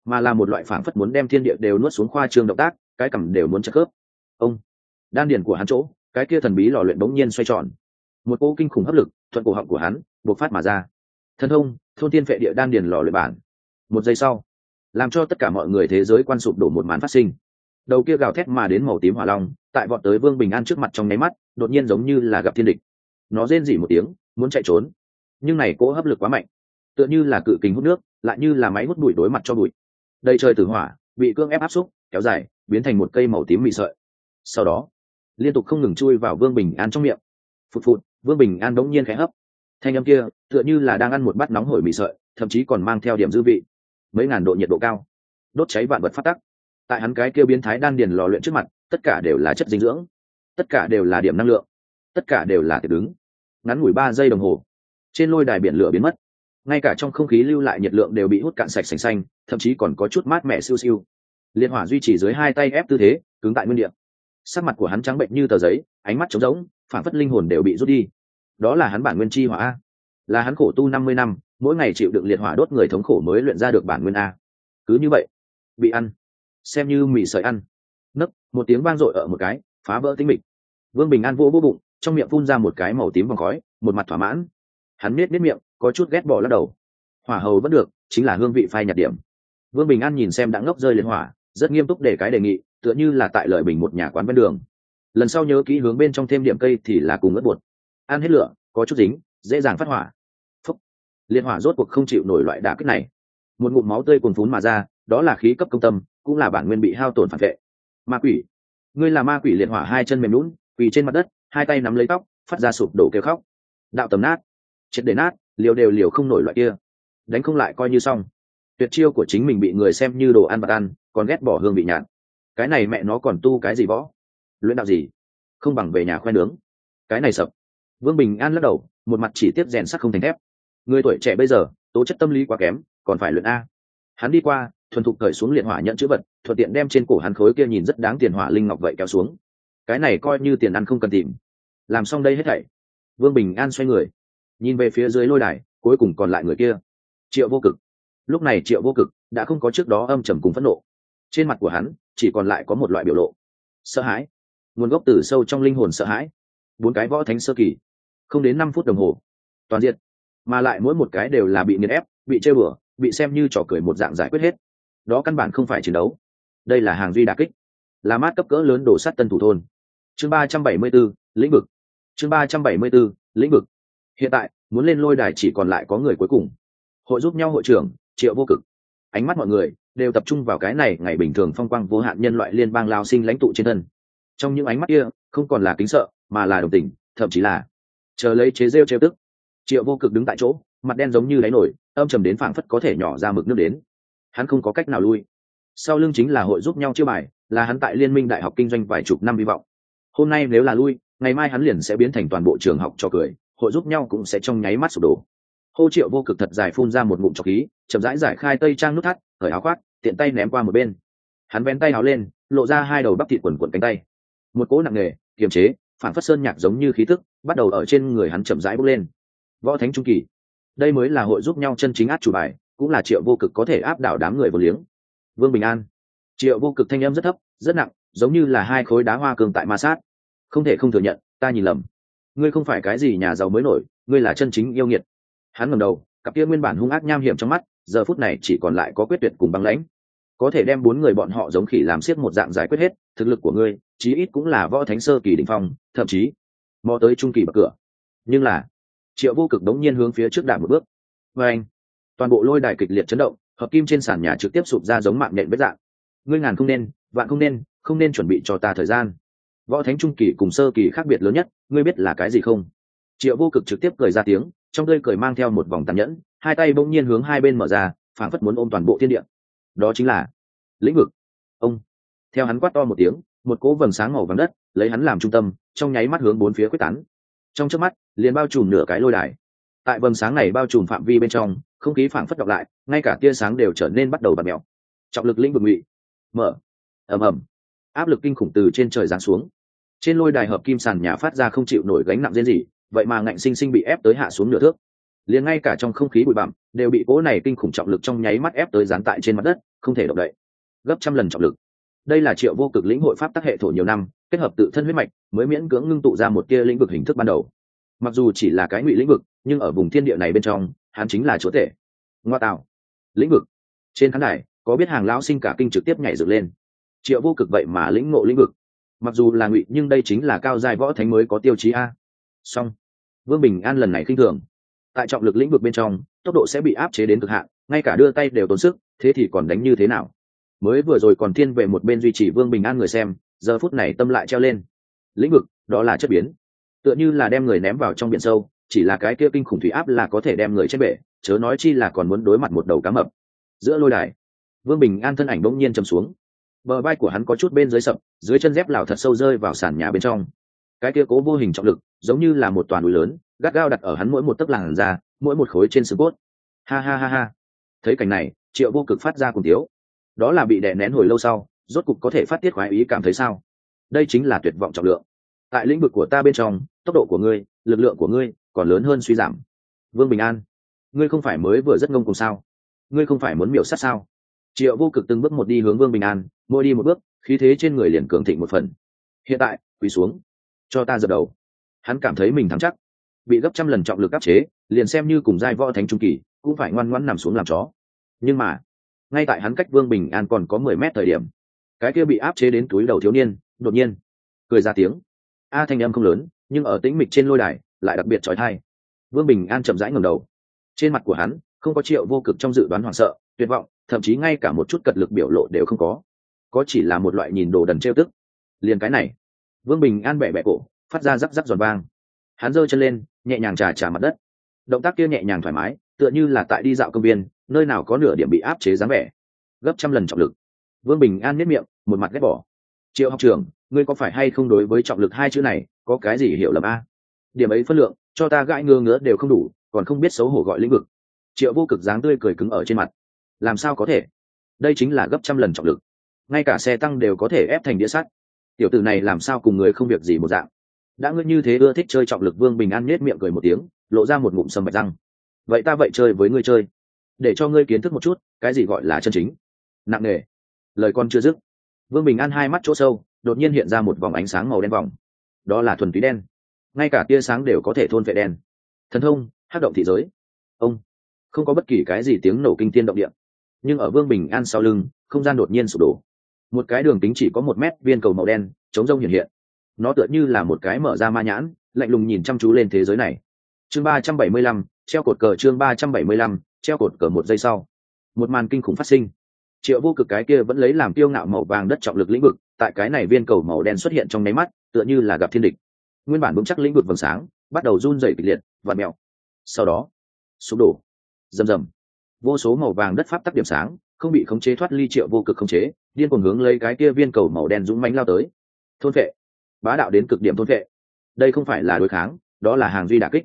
mà là một loại phản phất muốn đem thiên địa đều nuốt xuống khoa trương động tác, cái cằm đều muốn chắc khớp. Ông. Đan điền của hắn chỗ, cái kia thần bí lò luyện bỗng nhiên xoay tròn một cỗ kinh khủng hấp lực, thuận cổ họng của hắn buộc phát mà ra. Thân thông, thôn tiên vệ địa đan điền lò luyện bản. Một giây sau, làm cho tất cả mọi người thế giới quan sụp đổ một màn phát sinh. Đầu kia gào thét mà đến màu tím hỏa long, tại vọt tới vương bình an trước mặt trong nháy mắt, đột nhiên giống như là gặp thiên địch. Nó rên rỉ một tiếng, muốn chạy trốn. Nhưng này cỗ hấp lực quá mạnh, tựa như là cự kính hút nước, lại như là máy hút bụi đối mặt cho bụi. Đầy trời tử hỏa, bị cương ép áp xúc, kéo dài, biến thành một cây màu tím mị sợi. Sau đó, liên tục không ngừng chui vào vương bình an trong miệng. Phụt phụt vương bình an bỗng nhiên khẽ hấp. Thanh âm kia, tựa như là đang ăn một bát nóng hổi mị sợi, thậm chí còn mang theo điểm dư vị. Mấy ngàn độ nhiệt độ cao. Đốt cháy vạn vật phát tắc. Tại hắn cái kia biến thái đan điền lò luyện trước mặt, tất cả đều là chất dinh dưỡng. Tất cả đều là điểm năng lượng. Tất cả đều là tiệc đứng. Ngắn ngủi ba giây đồng hồ, trên lôi đài biển lửa biến mất. Ngay cả trong không khí lưu lại nhiệt lượng đều bị hút cạn sạch sành xanh, thậm chí còn có chút mát mẻ siêu siêu. Liên hỏa duy trì dưới hai tay ép tư thế, cứng tại nguyên địa. Sắc mặt của hắn trắng bệnh như tờ giấy, ánh mắt trống rỗng phản phất linh hồn đều bị rút đi. Đó là hắn bản nguyên chi hỏa a. Là hắn khổ tu năm mươi năm, mỗi ngày chịu đựng liệt hỏa đốt người thống khổ mới luyện ra được bản nguyên a. Cứ như vậy, bị ăn. Xem như mì sợi ăn. Nấc, một tiếng vang dội ở một cái, phá vỡ tính mịch. Vương bình an vỗ vỗ bụng, trong miệng phun ra một cái màu tím vòng khói, một mặt thỏa mãn. Hắn nết nết miệng, có chút ghét bỏ lắc đầu. Hỏa hầu vẫn được, chính là hương vị phai nhạt điểm. Vương bình an nhìn xem đã ngốc rơi lên hỏa, rất nghiêm túc để cái đề nghị, tựa như là tại lợi bình một nhà quán bên đường lần sau nhớ kỹ hướng bên trong thêm điểm cây thì là cùng ớt bột. Ăn hết lửa, có chút dính, dễ dàng phát hỏa. Phúc. Liên hỏa rốt cuộc không chịu nổi loại đả kích này. Một ngụm máu tươi cuồn phún mà ra, đó là khí cấp công tâm, cũng là bản nguyên bị hao tổn phản vệ. Ma quỷ. Ngươi là ma quỷ liệt hỏa hai chân mềm lún quỳ trên mặt đất, hai tay nắm lấy tóc, phát ra sụp đổ kêu khóc. Đạo tầm nát. Triệt để nát, liều đều liều không nổi loại kia. Đánh không lại coi như xong. Tuyệt chiêu của chính mình bị người xem như đồ ăn bạc ăn, còn ghét bỏ hương bị nhạt. Cái này mẹ nó còn tu cái gì võ? Luyện đạo gì? Không bằng về nhà khoe nướng. Cái này sập vương bình an lắc đầu, một mặt chỉ tiếp rèn sắc không thành thép. Người tuổi trẻ bây giờ, tố chất tâm lý quá kém, còn phải luyện a. Hắn đi qua, thuần thục cởi xuống liệt hỏa nhận chữ vật, thuận tiện đem trên cổ hắn khối kia nhìn rất đáng tiền hỏa linh ngọc vậy kéo xuống. Cái này coi như tiền ăn không cần tìm. Làm xong đây hết thảy. Vương bình an xoay người, nhìn về phía dưới lôi đài, cuối cùng còn lại người kia. Triệu vô cực. Lúc này triệu vô cực đã không có trước đó âm trầm cùng phẫn nộ. Trên mặt của hắn chỉ còn lại có một loại biểu lộ. Sợ hãi nguồn gốc từ sâu trong linh hồn sợ hãi. Bốn cái võ thánh sơ kỳ không đến năm phút đồng hồ toàn diện mà lại mỗi một cái đều là bị nghiền ép bị chơi bừa bị xem như trò cười một dạng giải quyết hết. Đó căn bản không phải chiến đấu. Đây là hàng duy đà kích. Là mát cấp cỡ lớn đổ sắt tân thủ thôn. Chương ba trăm bảy mươi 374, lĩnh vực. Chương ba trăm bảy mươi 374, lĩnh vực. Hiện tại muốn lên lôi đài chỉ còn lại có người cuối cùng. Hội giúp nhau hội trưởng triệu vô cực. Ánh mắt mọi người đều tập trung vào cái này ngày bình thường phong quang vô hạn nhân loại liên bang lao sinh lãnh tụ trên thân trong những ánh mắt kia, không còn là kính sợ, mà là đồng tình, thậm chí là chờ lấy chế rêu trêu tức. Triệu vô cực đứng tại chỗ, mặt đen giống như đáy nổi, âm trầm đến phảng phất có thể nhỏ ra mực nước đến. Hắn không có cách nào lui. Sau lưng chính là hội giúp nhau chưa bài, là hắn tại liên minh đại học kinh doanh vài chục năm hy vọng. Hôm nay nếu là lui, ngày mai hắn liền sẽ biến thành toàn bộ trường học cho cười, hội giúp nhau cũng sẽ trong nháy mắt sụp đổ. Hô triệu vô cực thật dài phun ra một ngụm trọc khí, chậm rãi giải khai tây trang nút thắt khởi áo khoác, tiện tay ném qua một bên. Hắn vén tay áo lên, lộ ra hai đầu bắp thịt quần quần cánh tay một cỗ nặng nề, kiềm chế, phản phất sơn nhạc giống như khí thức bắt đầu ở trên người hắn chậm rãi bốc lên. Võ thánh trung kỳ. Đây mới là hội giúp nhau chân chính át chủ bài, cũng là triệu vô cực có thể áp đảo đám người vô liếng. Vương bình an. Triệu vô cực thanh âm rất thấp, rất nặng, giống như là hai khối đá hoa cường tại ma sát. Không thể không thừa nhận, ta nhìn lầm. Ngươi không phải cái gì nhà giàu mới nổi, ngươi là chân chính yêu nghiệt. Hắn ngầm đầu, cặp kia nguyên bản hung ác nham hiểm trong mắt, giờ phút này chỉ còn lại có quyết tuyệt cùng băng lãnh có thể đem bốn người bọn họ giống khỉ làm siết một dạng giải quyết hết, thực lực của ngươi, chí ít cũng là võ thánh sơ kỳ đình phong, thậm chí mò tới trung kỳ bậc cửa. Nhưng là, triệu vô cực đống nhiên hướng phía trước đạp một bước. Và anh, toàn bộ lôi đài kịch liệt chấn động, hợp kim trên sàn nhà trực tiếp sụp ra giống mạng nện vết dạng. Ngươi ngàn không nên, vạn không nên không nên chuẩn bị cho ta thời gian. Võ thánh trung kỳ cùng sơ kỳ khác biệt lớn nhất, ngươi biết là cái gì không? Triệu vô cực trực tiếp cười ra tiếng, trong tươi cười mang theo một vòng tàn nhẫn, hai tay bỗng nhiên hướng hai bên mở ra, phảng phất muốn ôm toàn bộ thiên địa đó chính là lĩnh vực. Ông, theo hắn quát to một tiếng, một cỗ vầng sáng màu vàng đất lấy hắn làm trung tâm, trong nháy mắt hướng bốn phía quyết tán. Trong trước mắt, liền bao trùm nửa cái lôi đài. Tại vầng sáng này bao trùm phạm vi bên trong, không khí phảng phất đọc lại, ngay cả tia sáng đều trở nên bắt đầu bật mèo. Trọng lực lĩnh vực ngụy, mở, ầm ầm. Áp lực kinh khủng từ trên trời giáng xuống. Trên lôi đài hợp kim sàn nhà phát ra không chịu nổi gánh nặng riêng gì, vậy mà ngạnh sinh sinh bị ép tới hạ xuống nửa thước liền ngay cả trong không khí bụi bặm đều bị cỗ này kinh khủng trọng lực trong nháy mắt ép tới dán tại trên mặt đất, không thể động đậy. Gấp trăm lần trọng lực. Đây là triệu vô cực lĩnh hội pháp tác hệ thổ nhiều năm, kết hợp tự thân huyết mạch, mới miễn cưỡng ngưng tụ ra một tia lĩnh vực hình thức ban đầu. Mặc dù chỉ là cái ngụy lĩnh vực, nhưng ở vùng thiên địa này bên trong, hắn chính là chúa tể. Ngoa tạo. Lĩnh vực. Trên khán đài, có biết hàng lão sinh cả kinh trực tiếp nhảy dựng lên. Triệu vô cực vậy mà lĩnh ngộ lĩnh vực. Mặc dù là ngụy, nhưng đây chính là cao giai võ thánh mới có tiêu chí a. Song vương bình an lần này khinh thường tại trọng lực lĩnh vực bên trong, tốc độ sẽ bị áp chế đến cực hạn, ngay cả đưa tay đều tốn sức, thế thì còn đánh như thế nào? Mới vừa rồi còn thiên về một bên duy trì vương bình an người xem, giờ phút này tâm lại treo lên. Lĩnh vực, đó là chất biến. Tựa như là đem người ném vào trong biển sâu, chỉ là cái kia kinh khủng thủy áp là có thể đem người chết bể, chớ nói chi là còn muốn đối mặt một đầu cá mập. Giữa lôi đài, vương bình an thân ảnh bỗng nhiên chầm xuống. Bờ vai của hắn có chút bên dưới sập, dưới chân dép lào thật sâu rơi vào sàn nhà bên trong. Cái kia cố vô hình trọng lực, giống như là một toàn núi lớn gắt gao đặt ở hắn mỗi một tấc làn da, mỗi một khối trên xương cốt. Ha ha ha ha. Thấy cảnh này, triệu vô cực phát ra cùng tiếu. Đó là bị đè nén hồi lâu sau, rốt cục có thể phát tiết khoái ý cảm thấy sao? Đây chính là tuyệt vọng trọng lượng. Tại lĩnh vực của ta bên trong, tốc độ của ngươi, lực lượng của ngươi còn lớn hơn suy giảm. Vương bình an, ngươi không phải mới vừa rất ngông cùng sao? Ngươi không phải muốn miểu sát sao? Triệu vô cực từng bước một đi hướng vương bình an, mỗi đi một bước, khí thế trên người liền cường thịnh một phần. Hiện tại, quỳ xuống, cho ta dập đầu. Hắn cảm thấy mình thắng chắc bị gấp trăm lần trọng lực áp chế, liền xem như cùng giai võ thánh trung kỳ, cũng phải ngoan ngoãn nằm xuống làm chó. Nhưng mà, ngay tại hắn cách vương bình an còn có mười mét thời điểm, cái kia bị áp chế đến túi đầu thiếu niên, đột nhiên, cười ra tiếng. A thanh âm không lớn, nhưng ở tĩnh mịch trên lôi đài, lại đặc biệt trói thai vương bình an chậm rãi ngầm đầu. Trên mặt của hắn, không có triệu vô cực trong dự đoán hoảng sợ, tuyệt vọng, thậm chí ngay cả một chút cật lực biểu lộ đều không có. Có chỉ là một loại nhìn đồ đần trêu tức. Liền cái này, vương bình an bẹ bẹ cổ, phát ra rắc rắc giòn vang hắn giơ chân lên, nhẹ nhàng trà trà mặt đất. Động tác kia nhẹ nhàng thoải mái, tựa như là tại đi dạo công viên, nơi nào có nửa điểm bị áp chế dáng vẻ. Gấp trăm lần trọng lực. Vương bình an nếp miệng, một mặt ghét bỏ. Triệu học trường ngươi có phải hay không đối với trọng lực hai chữ này, có cái gì hiểu lầm a? Điểm ấy phân lượng, cho ta gãi ngơ ngứa đều không đủ, còn không biết xấu hổ gọi lĩnh vực. Triệu vô cực dáng tươi cười cứng ở trên mặt. Làm sao có thể? Đây chính là gấp trăm lần trọng lực. Ngay cả xe tăng đều có thể ép thành đĩa sắt. Tiểu tử này làm sao cùng người không việc gì một dạng? Đã ngươi như thế ưa thích chơi trọng lực vương bình an nết miệng cười một tiếng, lộ ra một ngụm sâm bạch răng. Vậy ta vậy chơi với ngươi chơi. Để cho ngươi kiến thức một chút, cái gì gọi là chân chính. Nặng nề. Lời con chưa dứt. Vương bình an hai mắt chỗ sâu, đột nhiên hiện ra một vòng ánh sáng màu đen vòng. Đó là thuần túy đen. Ngay cả tia sáng đều có thể thôn vệ đen. Thần thông hát động thị giới. Ông, không có bất kỳ cái gì tiếng nổ kinh tiên động địa. Nhưng ở vương bình an sau lưng, không gian đột nhiên sụp đổ. Một cái đường kính chỉ có một mét, viên cầu màu đen, chống rông hiện hiện nó tựa như là một cái mở ra ma nhãn, lạnh lùng nhìn chăm chú lên thế giới này. Chương ba trăm bảy mươi lăm, treo cột cờ chương ba trăm bảy mươi lăm, treo cột cờ một giây sau. Một màn kinh khủng phát sinh. Triệu vô cực cái kia vẫn lấy làm tiêu ngạo màu vàng đất trọng lực lĩnh vực, tại cái này viên cầu màu đen xuất hiện trong nháy mắt, tựa như là gặp thiên địch. Nguyên bản vững chắc lĩnh vực vầng sáng, bắt đầu run dày kịch liệt và mẹo sau đó, sụp đổ. Rầm rầm. Vô số màu vàng đất pháp tắc điểm sáng, không bị khống chế thoát ly triệu vô cực khống chế, điên cuồng hướng lấy cái kia viên cầu màu đen dũng mánh lao tới. Thôn vệ bá đạo đến cực điểm thôn vệ. Đây không phải là đối kháng, đó là hàng duy đà kích.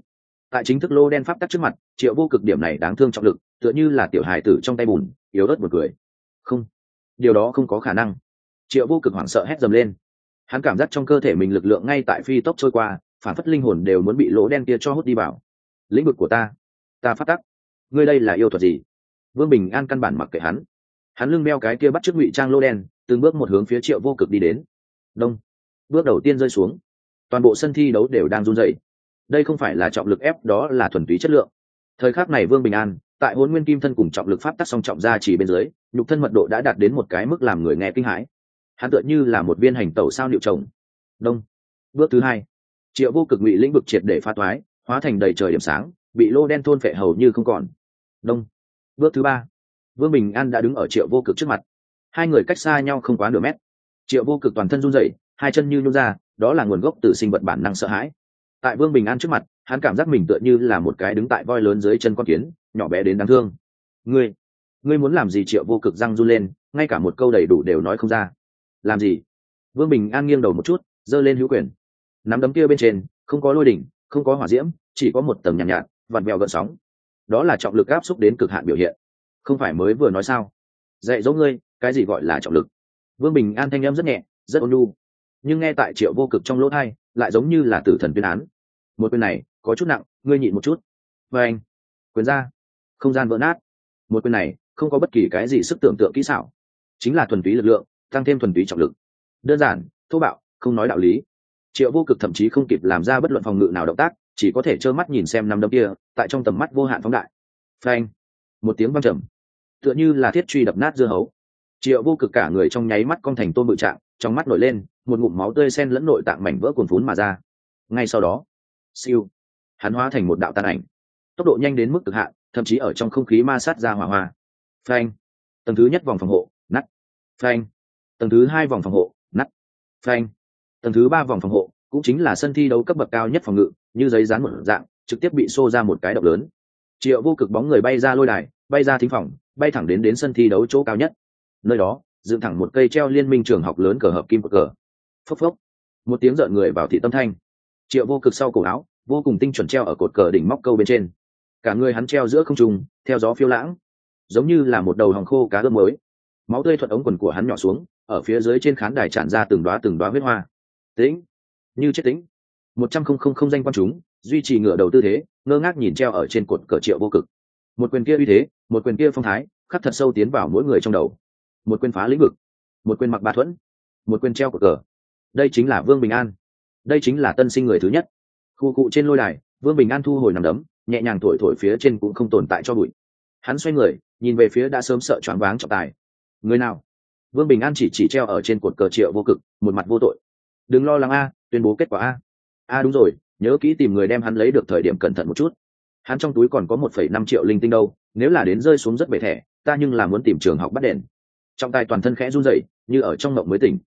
Tại chính thức lô đen pháp tắc trước mặt, triệu vô cực điểm này đáng thương trọng lực, tựa như là tiểu hài tử trong tay bùn, yếu ớt một cười. Không, điều đó không có khả năng. Triệu vô cực hoảng sợ hét dầm lên. Hắn cảm giác trong cơ thể mình lực lượng ngay tại phi tốc trôi qua, phản phất linh hồn đều muốn bị lỗ đen kia cho hút đi vào. Lĩnh vực của ta ta phát tắc. Ngươi đây là yêu thuật gì? Vương bình an căn bản mặc kệ hắn. Hắn lưng đeo cái kia bắt trước ngụy trang lô đen, từng bước một hướng phía triệu vô cực đi đến. Đông bước đầu tiên rơi xuống. Toàn bộ sân thi đấu đều đang run dậy đây không phải là trọng lực ép, đó là thuần túy chất lượng. Thời khắc này vương bình an, tại hôn nguyên kim thân cùng trọng lực pháp tắc song trọng ra chỉ bên dưới, nhục thân mật độ đã đạt đến một cái mức làm người nghe kinh hãi. Hắn tựa như là một viên hành tẩu sao liệu trồng đông. Bước thứ hai. Triệu vô cực ngụy lĩnh vực triệt để pha toái hóa thành đầy trời điểm sáng, bị lô đen thôn phệ hầu như không còn. Đông. Bước thứ ba. Vương bình an đã đứng ở triệu vô cực trước mặt. Hai người cách xa nhau không quá nửa mét. Triệu vô cực toàn thân run rẩy hai chân như nhún ra đó là nguồn gốc từ sinh vật bản năng sợ hãi. Tại vương bình an trước mặt hắn cảm giác mình tựa như là một cái đứng tại voi lớn dưới chân con kiến nhỏ bé đến đáng thương. Ngươi ngươi muốn làm gì? Triệu vô cực răng run lên ngay cả một câu đầy đủ đều nói không ra. Làm gì? Vương bình an nghiêng đầu một chút giơ lên hữu quyền. Nắm đấm kia bên trên không có lôi đỉnh không có hỏa diễm chỉ có một tầng nhàn nhạt, nhạt vặn vẹo gợn sóng. Đó là trọng lực áp xúc đến cực hạn biểu hiện. Không phải mới vừa nói sao? Dạy dỗ ngươi cái gì gọi là trọng lực? Vương bình an thanh em rất nhẹ rất ôn lu nhưng nghe tại triệu vô cực trong lỗ thai, lại giống như là tử thần tuyên án. Một quyền này, có chút nặng, ngươi nhịn một chút. Và anh, quyền ra, không gian vỡ nát. Một quyền này, không có bất kỳ cái gì sức tưởng tượng kỹ xảo. Chính là thuần túy lực lượng, tăng thêm thuần túy trọng lực. Đơn giản, thô bạo, không nói đạo lý. Triệu vô cực thậm chí không kịp làm ra bất luận phòng ngự nào động tác, chỉ có thể trơ mắt nhìn xem năm đấm kia, tại trong tầm mắt vô hạn phóng đại. Phanh một tiếng văng trầm. Tựa như là thiết truy đập nát dưa hấu. Triệu vô cực cả người trong nháy mắt con thành tôn bự trạng, trong mắt nổi lên một ngụm máu tươi sen lẫn nội tạng mảnh vỡ cuồn phún mà ra. Ngay sau đó, siêu, hắn hóa thành một đạo tàn ảnh. Tốc độ nhanh đến mức cực hạn, thậm chí ở trong không khí ma sát ra hỏa hoa. Phanh. Tầng thứ nhất vòng phòng hộ nắt phanh. Tầng thứ hai vòng phòng hộ nắt phanh. Tầng thứ ba vòng phòng hộ, cũng chính là sân thi đấu cấp bậc cao nhất phòng ngự, như giấy dán một dạng, trực tiếp bị xô ra một cái động lớn. Triệu vô cực bóng người bay ra lôi đài, bay ra thính phòng, bay thẳng đến đến sân thi đấu chỗ cao nhất. Nơi đó, dựng thẳng một cây treo liên minh trường học lớn cờ hợp kim cờ cờ phốc phốc. Một tiếng rợn người vào thị tâm thanh. Triệu vô cực sau cổ áo, vô cùng tinh chuẩn treo ở cột cờ đỉnh móc câu bên trên. Cả người hắn treo giữa không trung, theo gió phiêu lãng. Giống như là một đầu hòng khô cá ươm mới. Máu tươi thuận ống quần của hắn nhỏ xuống, ở phía dưới trên khán đài tràn ra từng đoá từng đoá huyết hoa. Tĩnh. Như chết tĩnh. Một trăm không không không danh quan chúng, duy trì ngựa đầu tư thế, ngơ ngác nhìn treo ở trên cột cờ triệu vô cực. Một quyền kia uy thế, một quyền kia phong thái, khắc thật sâu tiến vào mỗi người trong đầu. Một quyền phá lĩnh vực. Một quyền mặc bà thuẫn. Một quyền treo cột cờ đây chính là vương bình an đây chính là tân sinh người thứ nhất khu cụ trên lôi đài vương bình an thu hồi nằm đấm nhẹ nhàng thổi thổi phía trên cũng không tồn tại cho bụi hắn xoay người nhìn về phía đã sớm sợ choáng váng trọng tài người nào vương bình an chỉ chỉ treo ở trên cột cờ triệu vô cực một mặt vô tội đừng lo lắng a tuyên bố kết quả a a đúng rồi nhớ kỹ tìm người đem hắn lấy được thời điểm cẩn thận một chút hắn trong túi còn có một phẩy năm triệu linh tinh đâu nếu là đến rơi xuống rất bể thẻ ta nhưng là muốn tìm trường học bắt đèn trọng tài toàn thân khẽ run rẩy như ở trong mộng mới tỉnh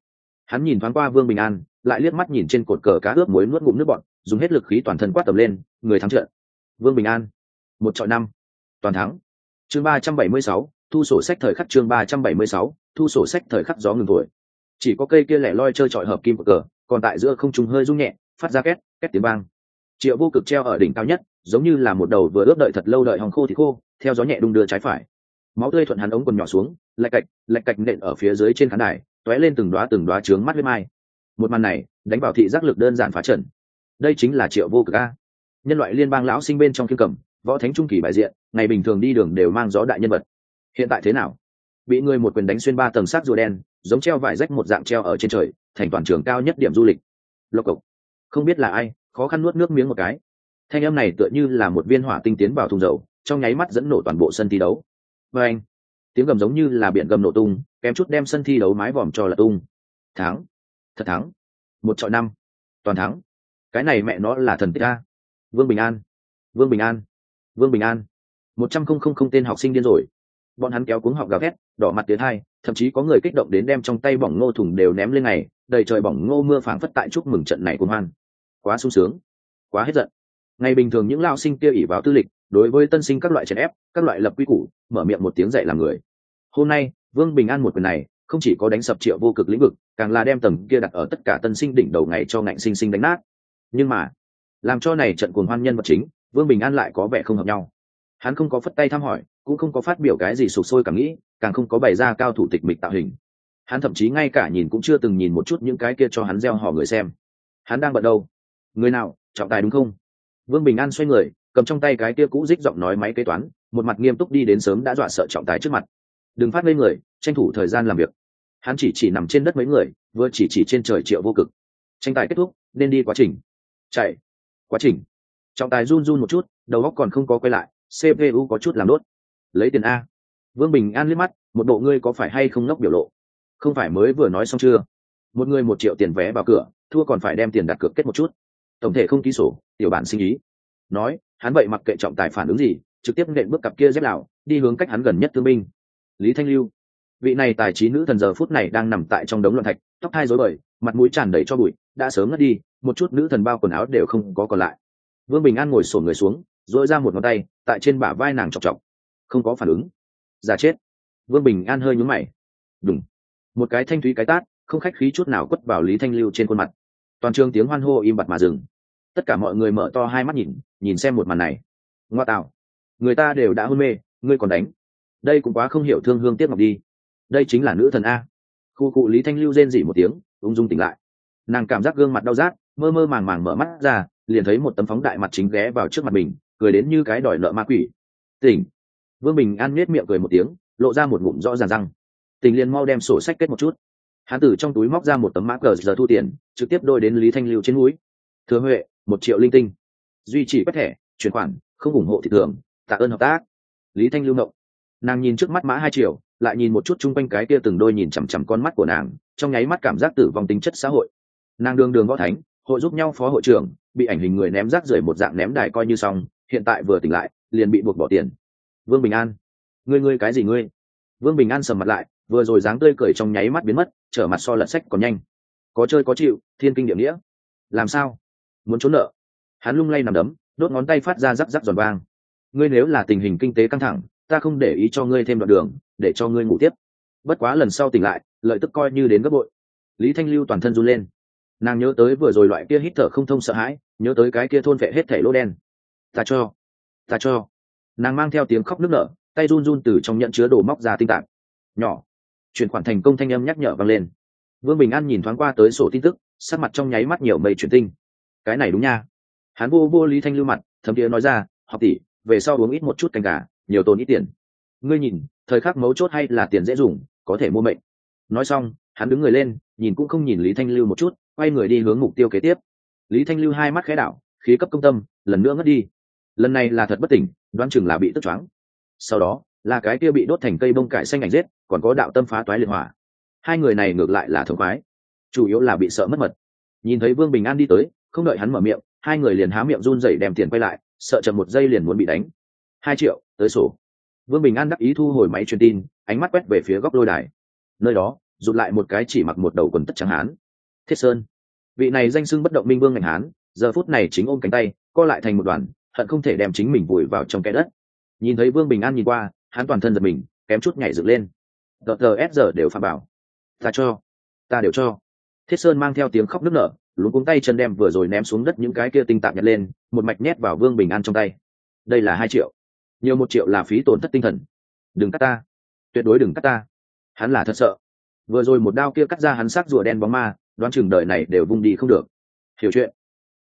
hắn nhìn thoáng qua vương bình an, lại liếc mắt nhìn trên cột cờ cá ướp muối nuốt ngụm nước bọn dùng hết lực khí toàn thân quát tầm lên, người thắng trận. Vương bình an, một trọi năm, toàn thắng. Chương ba trăm bảy mươi sáu, thu sổ sách thời khắc chương ba trăm bảy mươi sáu, thu sổ sách thời khắc gió ngừng thổi. Chỉ có cây kia lẻ loi chơi trọi hợp kim cờ, còn tại giữa không trung hơi rung nhẹ, phát ra két két tiếng vang. Triệu vô cực treo ở đỉnh cao nhất, giống như là một đầu vừa ướp đợi thật lâu đợi hòng khô thì khô, theo gió nhẹ đung đưa trái phải. Máu tươi thuận hắn ống quần nhỏ xuống, lạch cạch lạch cạch nện ở phía dưới trên khán đài tóe lên từng đoá từng đoá trướng mắt huyết mai. Một màn này, đánh vào thị giác lực đơn giản phá trần. Đây chính là triệu vô cực a. Nhân loại liên bang lão sinh bên trong kim cầm, võ thánh trung kỳ bại diện, ngày bình thường đi đường đều mang gió đại nhân vật. Hiện tại thế nào? Bị người một quyền đánh xuyên ba tầng sát rùa đen, giống treo vải rách một dạng treo ở trên trời, thành toàn trường cao nhất điểm du lịch. Lộc cộc. Không biết là ai, khó khăn nuốt nước miếng một cái. Thanh âm này tựa như là một viên hỏa tinh tiến vào thùng dầu, trong nháy mắt dẫn nổ toàn bộ sân thi đấu. Và anh tiếng gầm giống như là biển gầm nổ tung, kém chút đem sân thi đấu mái vòm cho là tung. Thắng, thật thắng. Một trọi năm, toàn thắng. Cái này mẹ nó là thần tích a. Vương bình an, vương bình an, vương bình an. Một trăm không không không tên học sinh điên rồi. Bọn hắn kéo cuống học gào thét, đỏ mặt tiến hai, thậm chí có người kích động đến đem trong tay bỏng ngô thùng đều ném lên này, đầy trời bỏng ngô mưa phảng phất tại chúc mừng trận này của hoan. Quá sung sướng, quá hết giận. Ngày bình thường những lao sinh kia ỉ vào tư lịch đối với tân sinh các loại chèn ép, các loại lập quy củ, mở miệng một tiếng dạy làm người. Hôm nay, vương bình an một quyền này, không chỉ có đánh sập triệu vô cực lĩnh vực, càng là đem tầng kia đặt ở tất cả tân sinh đỉnh đầu ngày cho ngạnh sinh sinh đánh nát. Nhưng mà, làm cho này trận cuồng hoan nhân vật chính, vương bình an lại có vẻ không hợp nhau. Hắn không có phất tay thăm hỏi, cũng không có phát biểu cái gì sụp sôi cảm nghĩ, càng không có bày ra cao thủ tịch mịch tạo hình. Hắn thậm chí ngay cả nhìn cũng chưa từng nhìn một chút những cái kia cho hắn gieo họ người xem. Hắn đang bận đâu? Người nào? Trọng tài đúng không? Vương bình an xoay người cầm trong tay cái kia cũ dích giọng nói máy kế toán, một mặt nghiêm túc đi đến sớm đã dọa sợ trọng tài trước mặt. Đừng phát lên người, tranh thủ thời gian làm việc. Hắn chỉ chỉ nằm trên đất mấy người, vừa chỉ chỉ trên trời triệu vô cực. Tranh tài kết thúc, nên đi quá trình. Chạy. Quá trình. Trọng tài run run một chút, đầu óc còn không có quay lại cpu có chút làm đốt. Lấy tiền a. Vương bình an liếc mắt, một bộ ngươi có phải hay không ngốc biểu lộ? Không phải mới vừa nói xong chưa? Một người một triệu tiền vé vào cửa, thua còn phải đem tiền đặt cược kết một chút. Tổng thể không ký sổ, tiểu bản sinh ý. Nói hắn vậy mặc kệ trọng tài phản ứng gì, trực tiếp nện bước cặp kia dép lào, đi hướng cách hắn gần nhất thương binh. Lý thanh lưu. Vị này tài trí nữ thần giờ phút này đang nằm tại trong đống loạn thạch, tóc hai rối bời, mặt mũi tràn đầy cho bụi, đã sớm ngất đi, một chút nữ thần bao quần áo đều không có còn lại. Vương bình an ngồi sổn người xuống dội ra một ngón tay, tại trên bả vai nàng chọc chọc. Không có phản ứng. Giả chết. Vương bình an hơi nhúm mày. Đúng một cái thanh thúy cái tát, không khách khí chút nào quất vào lý thanh lưu trên khuôn mặt. Toàn trường tiếng hoan hô im bặt mà dừng tất cả mọi người mở to hai mắt nhìn nhìn xem một màn này. Ngoa tạo. Người ta đều đã hôn mê, ngươi còn đánh. Đây cũng quá không hiểu thương hương tiếc ngọc đi. Đây chính là nữ thần a. Khu cụ lý thanh lưu rên dỉ một tiếng, ung dung tỉnh lại. Nàng cảm giác gương mặt đau rát, mơ mơ màng màng mở mắt ra, liền thấy một tấm phóng đại mặt chính ghé vào trước mặt mình, cười đến như cái đòi nợ ma quỷ. Tỉnh. Vương bình an nhếch miệng cười một tiếng, lộ ra một ngụm rõ ràng răng. Tình liền mau đem sổ sách kết một chút. Hắn từ trong túi móc ra một tấm mã cờ giờ thu tiền, trực tiếp đôi đến lý thanh lưu trên núi. Thừa huệ một triệu linh tinh. Duy trì quét thẻ, chuyển khoản, không ủng hộ thị thường, tạ ơn hợp tác. Lý thanh lưu động nàng nhìn trước mắt mã hai triệu, lại nhìn một chút chung quanh cái kia từng đôi nhìn chằm chằm con mắt của nàng, trong nháy mắt cảm giác tử vong tính chất xã hội. Nàng đường đường võ thánh, hội giúp nhau phó hội trưởng, bị ảnh hình người ném rác rưởi một dạng ném đài coi như xong, hiện tại vừa tỉnh lại, liền bị buộc bỏ tiền. Vương bình an. Ngươi ngươi cái gì ngươi? Vương bình an sầm mặt lại, vừa rồi dáng tươi cười trong nháy mắt biến mất, trở mặt so lật sách còn nhanh. Có chơi có chịu, thiên kinh địa nghĩa. Làm sao? Muốn trốn nợ. Hắn lung lay nằm đấm, đốt ngón tay phát ra rắc rắc giòn vang. Ngươi nếu là tình hình kinh tế căng thẳng, ta không để ý cho ngươi thêm đoạn đường, để cho ngươi ngủ tiếp. Bất quá lần sau tỉnh lại, lợi tức coi như đến gấp bội. Lý thanh lưu toàn thân run lên. Nàng nhớ tới vừa rồi loại kia hít thở không thông sợ hãi, nhớ tới cái kia thôn vệ hết thảy lỗ đen. Ta cho ta cho. Nàng mang theo tiếng khóc nức nở, tay run run từ trong nhận chứa đồ móc ra tinh tạng. Nhỏ. Chuyển khoản thành công thanh âm nhắc nhở vang lên. Vương bình an nhìn thoáng qua tới sổ tin tức, sắc mặt trong nháy mắt nhiều mây chuyển tinh cái này đúng nha. Hắn vô vô lý thanh lưu mặt thấm tía nói ra học tỷ về sau uống ít một chút canh gà nhiều tồn ít tiền. Ngươi nhìn thời khắc mấu chốt hay là tiền dễ dùng có thể mua mệnh. Nói xong hắn đứng người lên nhìn cũng không nhìn lý thanh lưu một chút quay người đi hướng mục tiêu kế tiếp. Lý thanh lưu hai mắt khẽ đảo khí cấp công tâm lần nữa ngất đi. Lần này là thật bất tỉnh Đoan chừng là bị tức choáng. Sau đó là cái kia bị đốt thành cây bông cải xanh ảnh rết, còn có đạo tâm phá toái liệt hỏa. Hai người này ngược lại là thống khoái chủ yếu là bị sợ mất mật. Nhìn thấy vương bình an đi tới không đợi hắn mở miệng, hai người liền há miệng run rẩy đem tiền quay lại, sợ chậm một giây liền muốn bị đánh. Hai triệu, tới sổ. Vương bình an đắc ý thu hồi máy truyền tin, ánh mắt quét về phía góc lôi đài. Nơi đó, rụt lại một cái chỉ mặc một đầu quần tất trắng hán. Thiết sơn. Vị này danh sưng bất động minh vương ngành hán, giờ phút này chính ôm cánh tay, co lại thành một đoàn, hận không thể đem chính mình vùi vào trong cái đất. Nhìn thấy vương bình an nhìn qua, hắn toàn thân giật mình, kém chút nhảy dựng lên. Tờ tờ s giờ đều phạm bảo. Ta cho. Ta đều cho. Thiết sơn mang theo tiếng khóc nức nở lún cuống tay chân đem vừa rồi ném xuống đất những cái kia tinh tạp nhặt lên, một mạch nhét vào vương bình an trong tay. Đây là hai triệu. Nhiều một triệu là phí tổn thất tinh thần. Đừng cắt ta. Tuyệt đối đừng cắt ta. Hắn là thật sợ. Vừa rồi một đao kia cắt ra hắn sắc rùa đen bóng ma, đoán chừng đời này đều vung đi không được. Hiểu chuyện.